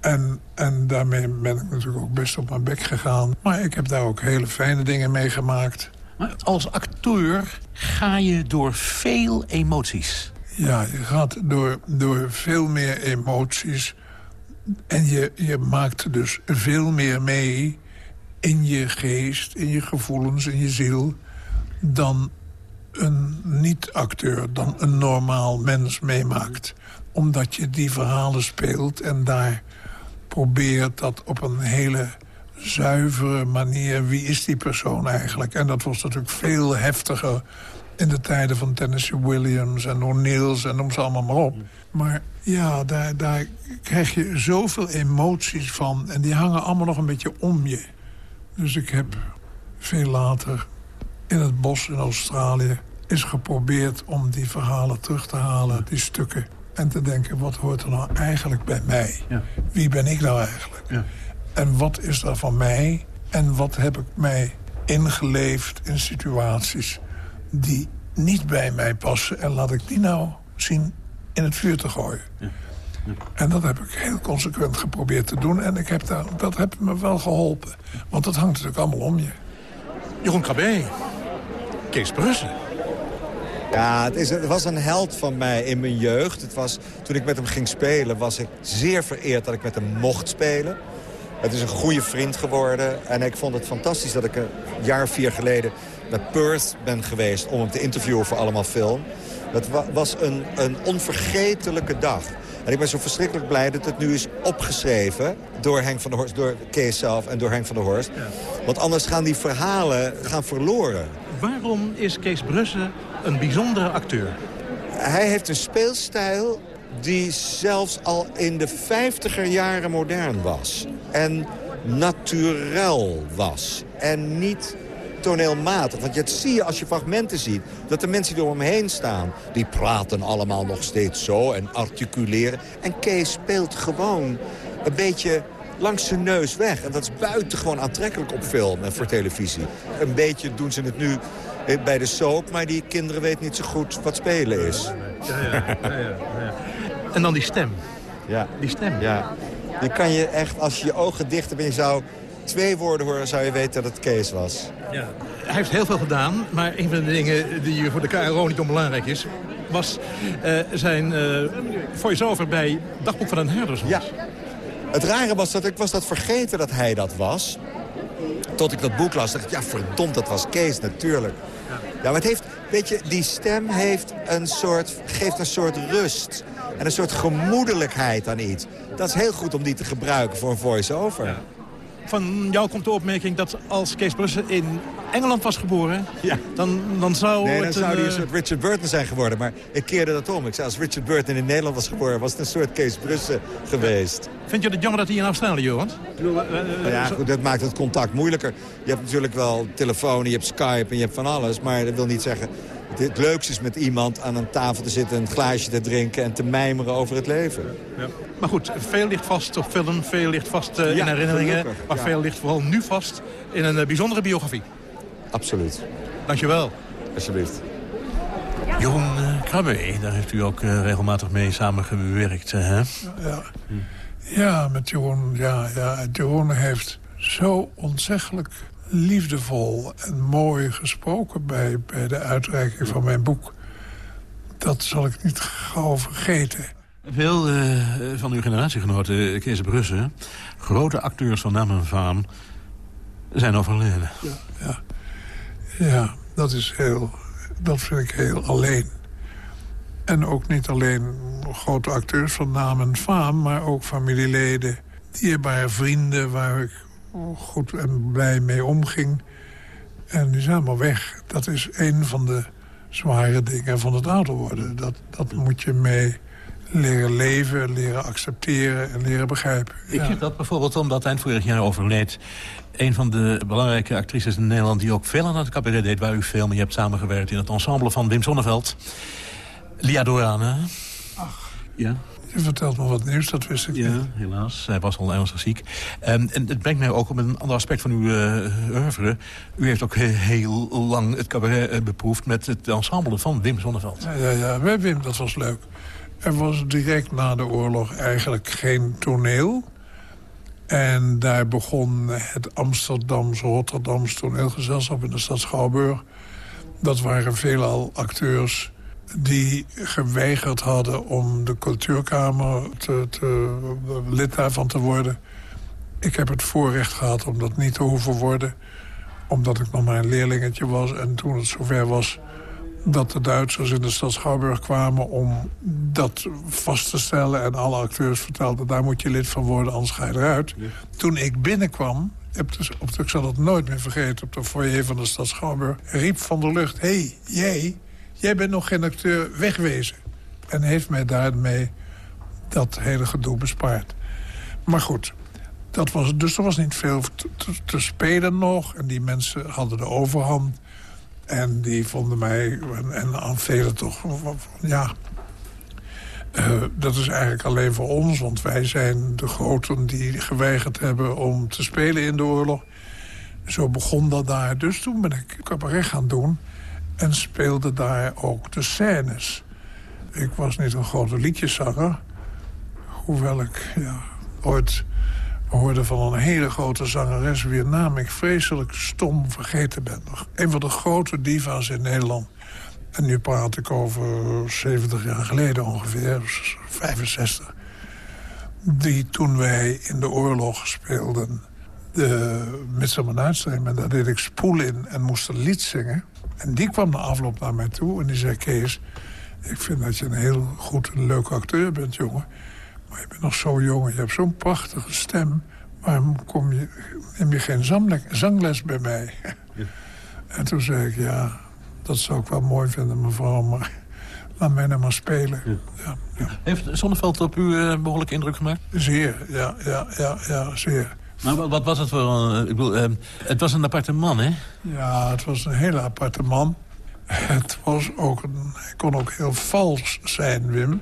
En, en daarmee ben ik natuurlijk ook best op mijn bek gegaan. Maar ik heb daar ook hele fijne dingen meegemaakt. Als acteur ga je door veel emoties. Ja, je gaat door, door veel meer emoties. En je, je maakt dus veel meer mee in je geest, in je gevoelens, in je ziel... dan een niet-acteur, dan een normaal mens meemaakt. Omdat je die verhalen speelt en daar probeert dat op een hele zuivere manier... wie is die persoon eigenlijk? En dat was natuurlijk veel heftiger in de tijden van Tennessee Williams en O'Neill's en noem ze allemaal maar op. Maar ja, daar, daar krijg je zoveel emoties van en die hangen allemaal nog een beetje om je. Dus ik heb veel later in het bos in Australië... is geprobeerd om die verhalen terug te halen, die stukken. En te denken, wat hoort er nou eigenlijk bij mij? Ja. Wie ben ik nou eigenlijk? Ja. En wat is er van mij? En wat heb ik mij ingeleefd in situaties die niet bij mij passen? En laat ik die nou zien in het vuur te gooien. Ja. En dat heb ik heel consequent geprobeerd te doen. En ik heb daar, dat heeft me wel geholpen. Want dat hangt natuurlijk allemaal om je. Jeroen Krabbe, Kees Brussen. Ja, het, is, het, was een held van mij in mijn jeugd. Het was, toen ik met hem ging spelen was ik zeer vereerd dat ik met hem mocht spelen. Het is een goede vriend geworden. En ik vond het fantastisch dat ik een jaar vier geleden naar Perth ben geweest... om hem te interviewen voor Allemaal Film. Dat was een, een onvergetelijke dag. En ik ben zo verschrikkelijk blij dat het nu is opgeschreven... door Henk van der Horst, door Kees zelf en door Henk van der Horst. Want anders gaan die verhalen gaan verloren. Waarom is Kees Brussen een bijzondere acteur? Hij heeft een speelstijl die zelfs al in de vijftiger jaren modern was. En naturel was. En niet toneelmatig. Want dat zie je als je fragmenten ziet. Dat de mensen die hem heen staan, die praten allemaal nog steeds zo en articuleren. En Kees speelt gewoon een beetje langs zijn neus weg. En dat is buitengewoon aantrekkelijk op film en voor televisie. Een beetje doen ze het nu bij de soap, maar die kinderen weten niet zo goed wat spelen is. Ja, ja, ja, ja, En dan die stem. Ja. Die stem. Ja. Die kan je echt, als je je ogen dicht hebt en je zou twee woorden horen, zou je weten dat het Kees was. Ja. Hij heeft heel veel gedaan, maar een van de dingen die voor de KRO niet onbelangrijk is... was uh, zijn uh, voice-over bij Dagboek van een Herdershond. Ja. Het rare was dat ik was dat vergeten dat hij dat was. Tot ik dat boek las, dacht ik, ja verdomd, dat was Kees natuurlijk. Ja, maar het heeft, Weet je, die stem heeft een soort, geeft een soort rust. En een soort gemoedelijkheid aan iets. Dat is heel goed om die te gebruiken voor een voice-over. Van jou komt de opmerking dat als Kees Brussen in Engeland was geboren... Ja. Dan, dan zou Nee, dan het zou een, hij een eh, soort Richard Burton zijn geworden. Maar ik keerde dat om. Ik zei, als Richard Burton in Nederland was geboren... was het een soort Kees Brussen geweest. Vind je het jammer dat hij in Australië woont? Nou ja, goed, dat maakt het contact moeilijker. Je hebt natuurlijk wel telefoon, je hebt Skype en je hebt van alles. Maar dat wil niet zeggen... Het leukste is met iemand aan een tafel te zitten... een glaasje te drinken en te mijmeren over het leven. Ja. Maar goed, veel ligt vast op film, veel ligt vast eh, in herinneringen. gelukkig, maar ja. veel ligt vooral nu vast in een eh, bijzondere biografie. Absoluut. Dankjewel. Alsjeblieft. Jeroen uh, Krabbe, daar heeft u ook eh, regelmatig mee samengewerkt, eh, hè? Ja, ja met Jeroen. Ja, ja. Jeroen heeft zo ontzettelijk liefdevol en mooi gesproken... bij, bij de uitreiking van mijn boek. Dat zal ik niet gauw vergeten. Veel eh, van uw generatiegenoten, Kees Brussen... grote acteurs van naam en faam, zijn overleden. Ja, ja dat is heel... Dat vind ik heel alleen. En ook niet alleen grote acteurs van naam en faam... maar ook familieleden, dierbare vrienden... waar ik goed en blij mee omging. En die zijn allemaal weg. Dat is een van de zware dingen van het ouder worden. Dat, dat moet je mee leren leven, leren accepteren en leren begrijpen. Ik zeg dat bijvoorbeeld omdat eind vorig jaar overleed... een van de belangrijke actrices in Nederland... die ook veel aan het cabaret deed, waar u veel mee hebt samengewerkt... in het ensemble van Wim Sonneveld. Lia Dorane. Ach. Ja, Je vertelt me wat nieuws, dat wist ik ja, niet. helaas. Zij was al ernstig ziek. Ehm, en het brengt mij ook op een ander aspect van uw uh, oeuvre. U heeft ook he- heel lang het cabaret eh, beproefd... met het ensemble van Wim Sonneveld. Ja, ja, ja. Bij Wim, dat was leuk. Er was direct na de oorlog eigenlijk geen toneel. En daar begon het Amsterdamse, Rotterdamse toneelgezelschap in de stad Schouwburg. Dat waren veelal acteurs die geweigerd hadden om de cultuurkamer te, te, lid daarvan te worden. Ik heb het voorrecht gehad om dat niet te hoeven worden. Omdat ik nog maar een leerlingetje was. En toen het zover was dat de Duitsers in de stad Schouwburg kwamen... om dat vast te stellen. En alle acteurs vertelden, daar moet je lid van worden, anders ga je eruit. Toen ik binnenkwam, heb dus, op, ik zal het nooit meer vergeten... op de foyer van de stad Schouwburg, riep van de lucht... hé, hey, jij, jij bent nog geen acteur, wegwezen. En heeft mij daarmee dat hele gedoe bespaard. Maar goed, dat was, dus er was niet veel te, te, spelen nog. En die mensen hadden de overhand. En die vonden mij, en, en aan velen toch, ja... eh, dat is eigenlijk alleen voor ons, want wij zijn de groten die geweigerd hebben om te spelen in de oorlog. Zo begon dat daar. Dus toen ben ik cabaret gaan doen en speelde daar ook de scènes. Ik was niet een grote liedjeszanger, hoewel ik ja, ooit hoorde van een hele grote zangeres... wier naam ik vreselijk stom vergeten ben. Een van de grote diva's in Nederland. En nu praat ik over 70 jaar geleden ongeveer, 65. Die toen wij in de oorlog speelden de Midsummer Night's en daar deed ik spoel in en moest een lied zingen. En die kwam na afloop naar mij toe en die zei... Kees, ik vind dat je een heel goed en leuk acteur bent, jongen... Maar je bent nog zo jong en je hebt zo'n prachtige stem. Waarom kom je, neem je geen zangles, zangles bij mij? En toen zei ik, ja, dat zou ik wel mooi vinden, mevrouw. Maar laat mij nou maar spelen. Ja. Ja, Heeft Sonneveld op u eh, behoorlijk indruk gemaakt? Zeer, ja, ja, ja, ja, zeer. Maar wat, wat was het voor een... ik bedoel, eh, het was een aparte man, hè? Ja, het was een hele aparte man. Het was ook een, hij kon ook heel vals zijn, Wim.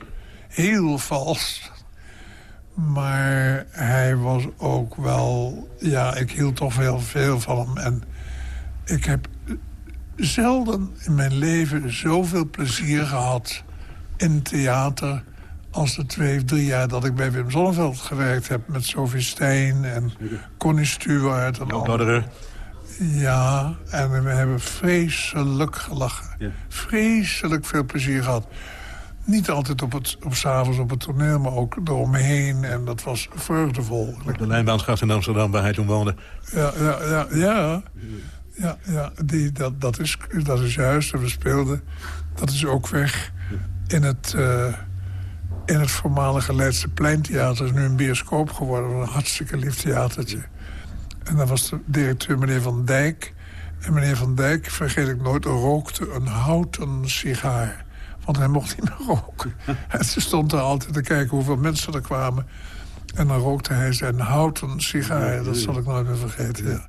Heel vals. Maar hij was ook wel... Ja, ik hield toch wel veel van hem. En ik heb zelden in mijn leven zoveel plezier gehad in theater... als de twee of drie jaar dat ik bij Wim Sonneveld gewerkt heb... met Sophie Steen en Connie Stewart. En al- ja, en we hebben vreselijk gelachen. Vreselijk veel plezier gehad. Niet altijd op het, op 's avonds op het toneel, maar ook eromheen. En dat was vreugdevol. Op de Lijnbaansgracht in Amsterdam, waar hij toen woonde. Ja, ja, ja, ja. Ja, ja die, dat, dat, is, dat is juist. En we speelden, dat is ook weg in het, uh, in het voormalige Leidse Pleintheater. is nu een bioscoop geworden, een hartstikke lief theatertje. En dan was de directeur meneer Van Dijk. En meneer Van Dijk, vergeet ik nooit, rookte een houten sigaar. Want hij mocht niet meer roken. en ze stond daar altijd te kijken hoeveel mensen er kwamen. En dan rookte hij zijn houten sigaar. Dat zal ik nooit meer vergeten, ja.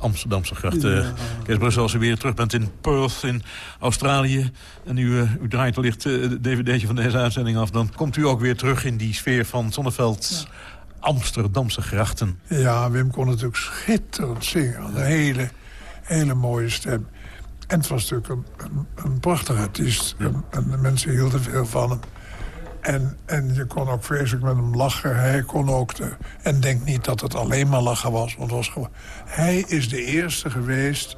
Amsterdamse grachten. Ja. Kees Brussel, als u weer terug bent in Perth in Australië... en u, uh, u draait wellicht uh, het dvd'tje van deze uitzending af... dan komt u ook weer terug in die sfeer van Zonnevelds ja. Amsterdamse grachten. Ja, Wim kon natuurlijk schitterend zingen. Een hele, hele mooie stem. En het was natuurlijk een, een, een prachtig artiest. Ja. En de mensen hielden veel van hem. En, en je kon ook vreselijk met hem lachen. Hij kon ook. En denk niet dat het alleen maar lachen was. Want het was gewoon, hij is de eerste geweest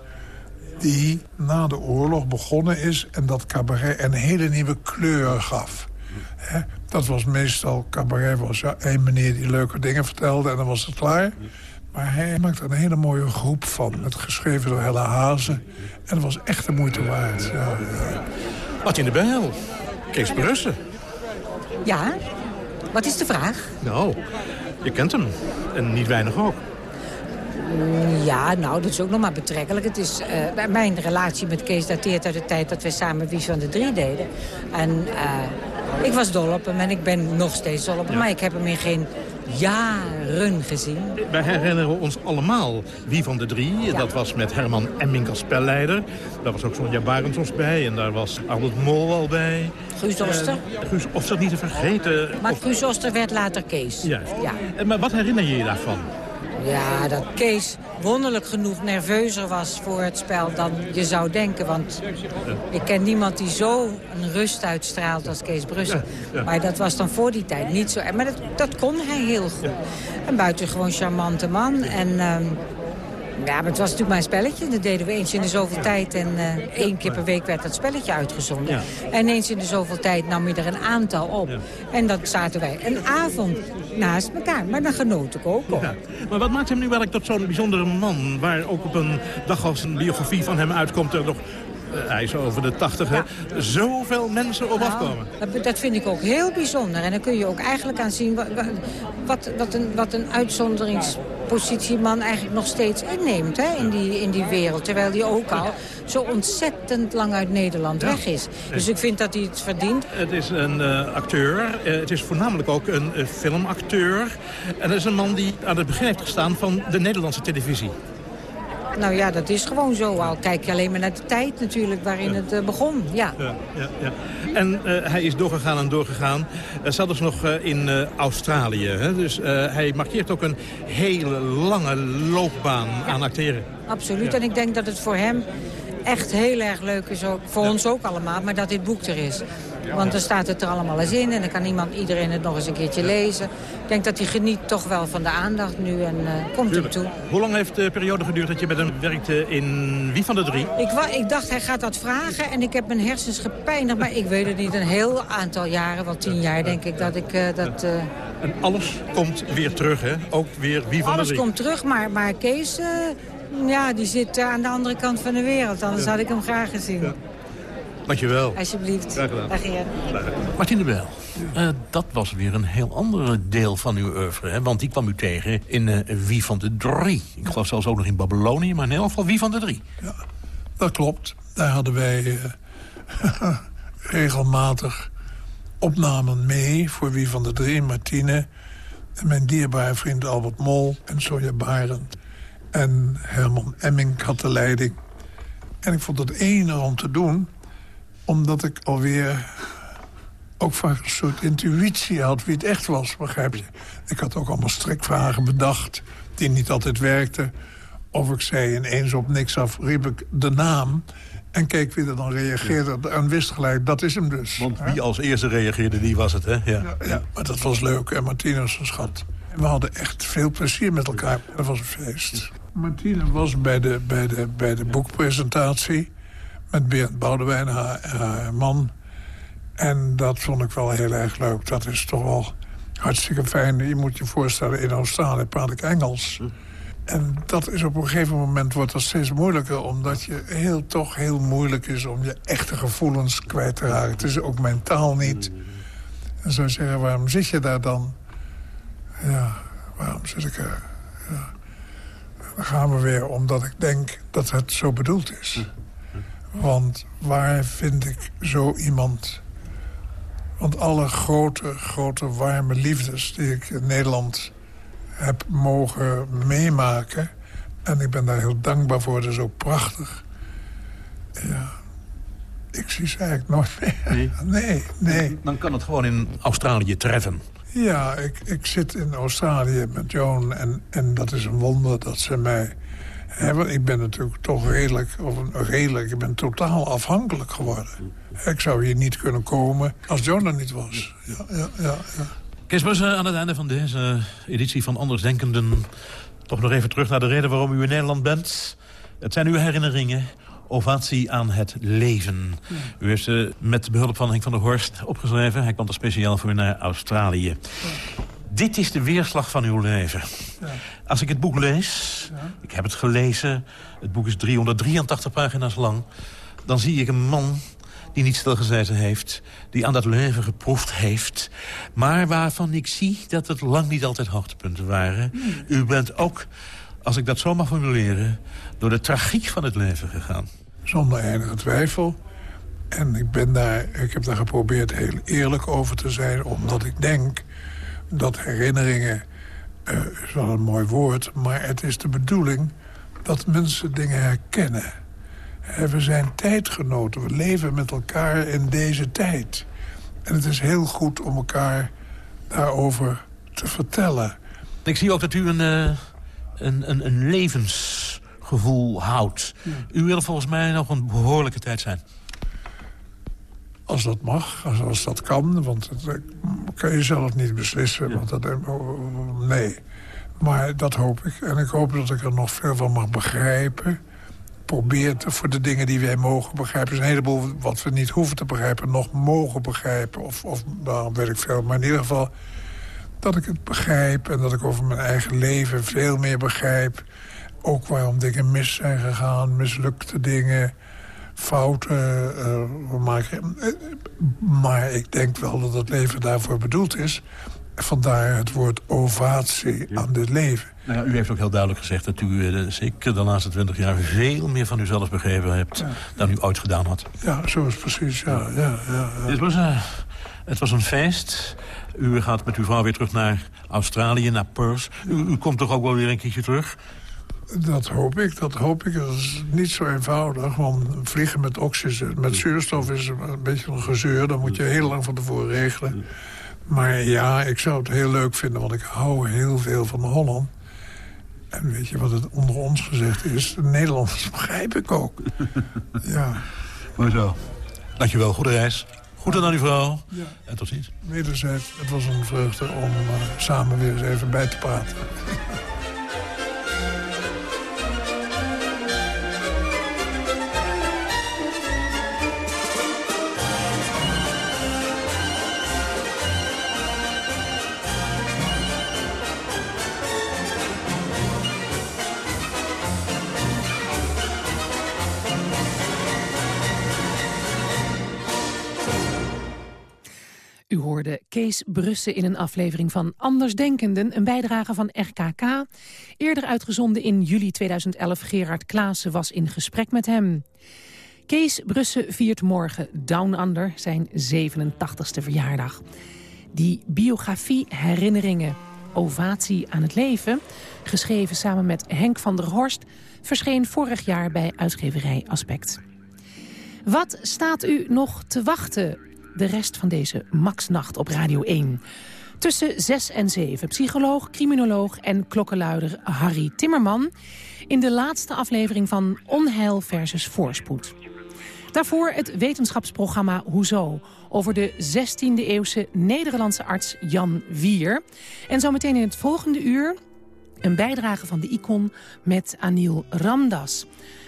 die na de oorlog begonnen is... en dat cabaret een hele nieuwe kleur gaf. Dat was meestal... Cabaret was ja, één meneer die leuke dingen vertelde en dan was het klaar. Maar hij maakte een hele mooie groep van. Met geschreven door Helle Hazen. En dat was echt de moeite waard. Ja, ja. Martin de Bijl, Kees Brussen. Ja, wat is de vraag? Nou, je kent hem. En niet weinig ook. Ja, nou, dat is ook nog maar betrekkelijk. Het is, uh, mijn relatie met Kees dateert uit de tijd dat wij samen Wie van de Drie deden. En uh, ik was dol op hem en ik ben nog steeds dol op hem. Ja. Maar ik heb hem in geen jaren gezien. Wij herinneren ons allemaal Wie van de Drie. Ja. Dat was met Herman Emmink als spelleider. Daar was ook Sonja Barendsos bij. En daar was Albert Mol al bij. Guus Oster. Uh, Guus Oster niet te vergeten. Maar of... Guus Oster werd later Kees. Juist. Ja. Maar wat herinner je je daarvan? Ja, dat Kees wonderlijk genoeg nerveuzer was voor het spel dan je zou denken. Want ik ken niemand die zo een rust uitstraalt als Kees Brussel. Ja, ja. Maar dat was dan voor die tijd niet zo. Maar dat, dat kon hij heel goed. Een buitengewoon charmante man. En um, Ja, maar het was natuurlijk mijn spelletje. Dat deden we eens in de zoveel tijd. En uh, één keer per week werd dat spelletje uitgezonden. En eens in de zoveel tijd nam je er een aantal op. En dan zaten wij een avond naast elkaar. Maar dan genoot ik ook op. Maar wat maakt hem nu eigenlijk tot zo'n bijzondere man... waar ook op een dag als een biografie van hem uitkomt... er nog eh, hij is over de tachtig, ja. zoveel mensen op nou, afkomen. Dat vind ik ook heel bijzonder. En dan kun je ook eigenlijk aan zien wat, wat, wat een, wat een uitzonderingspositie man eigenlijk nog steeds inneemt hè, in, die, in die wereld. Terwijl hij ook al zo ontzettend lang uit Nederland weg is. Dus ik vind dat hij het verdient. Het is een uh, acteur. Uh, het is voornamelijk ook een uh, filmacteur. En dat is een man die aan het begin heeft gestaan van de Nederlandse televisie. Nou ja, dat is gewoon zo. Al kijk je alleen maar naar de tijd natuurlijk waarin het uh, begon. Ja. Ja, ja, ja. En uh, hij is doorgegaan en doorgegaan. Uh, zelfs nog in Australië. Hè? Dus hij markeert ook een hele lange loopbaan aan acteren. Absoluut. En ik denk dat het voor hem echt heel erg leuk is. Ook, voor ons ook allemaal. Maar dat dit boek er is. Want dan staat het er allemaal eens in en dan kan iemand, iedereen het nog eens een keertje lezen. Ik denk dat hij geniet toch wel van de aandacht nu en uh, komt hem toe. Hoe lang heeft de periode geduurd dat je met hem werkte in wie van de drie? Ik, ik dacht hij gaat dat vragen en ik heb mijn hersens gepijnigd. Maar ik weet het niet, een heel aantal jaren, wel tien jaar denk ik dat ik uh, dat... Uh... En alles komt weer terug, hè? Ook weer wie van alles de drie? Alles komt terug, maar, maar Kees... ja, die zit aan de andere kant van de wereld. Anders had ik hem graag gezien. Ja. Dankjewel. Alsjeblieft. Graag gedaan. Dag heer. Martine de Bijl, uh, dat was weer een heel ander deel van uw oeuvre. Hè? Want die kwam u tegen in uh, Wie van de Drie. Ik geloof zelfs ook nog in Babylonië, maar in elk geval Wie van de Drie. Ja, dat klopt. Daar hadden wij uh, regelmatig opnamen mee voor Wie van de Drie. Martine en mijn dierbare vriend Albert Mol en Sonja Barend. En Herman Emmink had de leiding. En ik vond het enig om te doen omdat ik alweer ook vaak een soort intuïtie had wie het echt was, begrijp je. Ik had ook allemaal strikvragen bedacht die niet altijd werkten. Of ik zei ineens op niks af, riep ik de naam... en keek wie er dan reageerde en wist gelijk, dat is hem dus. Want wie als eerste reageerde, die was het, hè? Ja, ja, ja maar dat was leuk en Martine was een schat. we hadden echt veel plezier met elkaar. Dat was een feest. Martine was bij de, bij de, bij de boekpresentatie met Berend Boudewijn, haar, haar man. En dat vond ik wel heel erg leuk. Dat is toch wel hartstikke fijn. Je moet je voorstellen, in Australië praat ik Engels. En dat is op een gegeven moment wordt dat steeds moeilijker... omdat je heel, toch heel moeilijk is om je echte gevoelens kwijt te raken. Het is ook mentaal niet. En zou zeggen, waarom zit je daar dan? Ja, waarom zit ik er? Ja. Dan gaan we weer omdat ik denk dat het zo bedoeld is. Want waar vind ik zo iemand... Want alle grote, grote warme liefdes die ik in Nederland heb mogen meemaken... en ik ben daar heel dankbaar voor, dat is ook prachtig. Ja, ik zie ze eigenlijk nooit meer. Nee? nee, nee. Dan kan het gewoon in Australië treffen. Ja, ik, ik zit in Australië met Joan en, en dat is een wonder dat ze mij ik ben natuurlijk toch redelijk, of redelijk, ik ben totaal afhankelijk geworden. Ik zou hier niet kunnen komen als John er niet was. Ja, ja, ja, ja. Kees Bussen, aan het einde van deze editie van Andersdenkenden... toch nog even terug naar de reden waarom u in Nederland bent. Het zijn uw herinneringen ovatie aan het leven. U heeft ze met behulp van Henk van der Horst opgeschreven. Hij kwam er speciaal voor naar Australië. Dit is de weerslag van uw leven. Ja. Als ik het boek lees, ik heb het gelezen... het boek is 383 pagina's lang... dan zie ik een man die niet stilgezeten heeft... die aan dat leven geproefd heeft... maar waarvan ik zie dat het lang niet altijd hoogtepunten waren. Hmm. U bent ook, als ik dat zo mag formuleren... door de tragiek van het leven gegaan. Zonder enige twijfel. En ik, ben daar, ik heb daar geprobeerd heel eerlijk over te zijn... omdat ik denk dat herinneringen uh, is wel een mooi woord... maar het is de bedoeling dat mensen dingen herkennen. we zijn tijdgenoten, we leven met elkaar in deze tijd. En het is heel goed om elkaar daarover te vertellen. Ik zie ook dat u een, uh, een, een, een, levensgevoel houdt. U wil volgens mij nog een behoorlijke tijd zijn. Als dat mag, als, als dat kan. Want dat kan je zelf niet beslissen. Want dat, nee. Maar dat hoop ik. En ik hoop dat ik er nog veel van mag begrijpen. Probeer te, voor de dingen die wij mogen begrijpen. Er is een heleboel wat we niet hoeven te begrijpen, nog mogen begrijpen. Of, of nou, weet ik veel. Maar in ieder geval dat ik het begrijp. En dat ik over mijn eigen leven veel meer begrijp. Ook waarom dingen mis zijn gegaan, mislukte dingen fouten uh, maken. Maar ik denk wel dat het leven daarvoor bedoeld is. Vandaar het woord ovatie aan dit leven. Nou ja, u heeft ook heel duidelijk gezegd dat u zeker de laatste twintig jaar... veel meer van uzelf begrepen hebt dan u ooit gedaan had. Ja, zo is precies. Ja, ja, was, uh, het was een feest. U gaat met uw vrouw weer terug naar Australië, naar Perth. U, u komt toch ook wel weer een keertje terug? Dat hoop ik, dat hoop ik. Dat is niet zo eenvoudig, want vliegen met oxygen, met zuurstof is een beetje een gezeur. Dan moet je heel lang van tevoren regelen. Maar ja, ik zou het heel leuk vinden, want ik hou heel veel van Holland. En weet je wat het onder ons gezegd is? De Nederlanders begrijp ik ook. ja. Mooi zo. Dankjewel, goede reis. Goed aan uw vrouw. Ja. En tot ziens. Wederzijds, het was een vreugde om uh, samen weer eens even bij te praten. U hoorde Kees Brussen in een aflevering van Andersdenkenden... een bijdrage van RKK. Eerder uitgezonden in juli 2011. Gerard Klaassen was in gesprek met hem. Kees Brussen viert morgen Down Under, zijn 87ste verjaardag. Die biografie Herinneringen, Ovatie aan het Leven... geschreven samen met Henk van der Horst... verscheen vorig jaar bij uitgeverij Aspect. Wat staat u nog te wachten de rest van deze Maxnacht op Radio 1. Tussen 6 en 7 psycholoog, criminoloog en klokkenluider Harry Timmerman... in de laatste aflevering van Onheil versus Voorspoed. Daarvoor het wetenschapsprogramma Hoezo... over de 16e-eeuwse Nederlandse arts Jan Wier. En zometeen in het volgende uur een bijdrage van de icon met Anil Ramdas.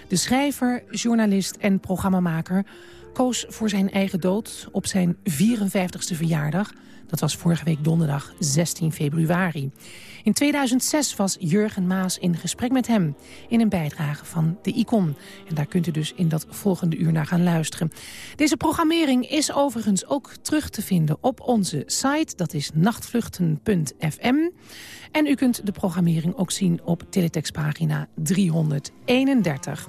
De schrijver, journalist en programmamaker koos voor zijn eigen dood op zijn 54ste verjaardag. Dat was vorige week donderdag 16 februari. In 2006 was Jurgen Maas in gesprek met hem in een bijdrage van de Icon. En daar kunt u dus in dat volgende uur naar gaan luisteren. Deze programmering is overigens ook terug te vinden op onze site. Dat is nachtvluchten.fm. En u kunt de programmering ook zien op teletextpagina 331.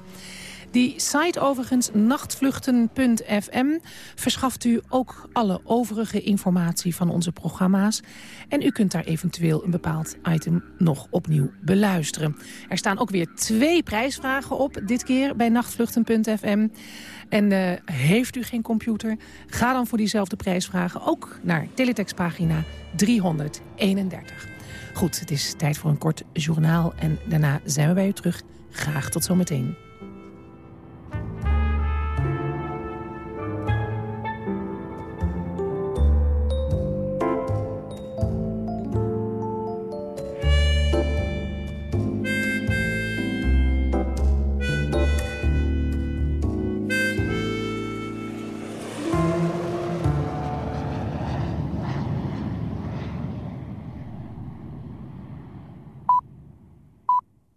Die site overigens, nachtvluchten.fm, verschaft u ook alle overige informatie van onze programma's. En u kunt daar eventueel een bepaald item nog opnieuw beluisteren. Er staan ook weer twee prijsvragen op, dit keer bij nachtvluchten.fm. En uh, heeft u geen computer, ga dan voor diezelfde prijsvragen ook naar teletextpagina 331. Goed, het is tijd voor een kort journaal en daarna zijn we bij u terug. Graag tot zometeen.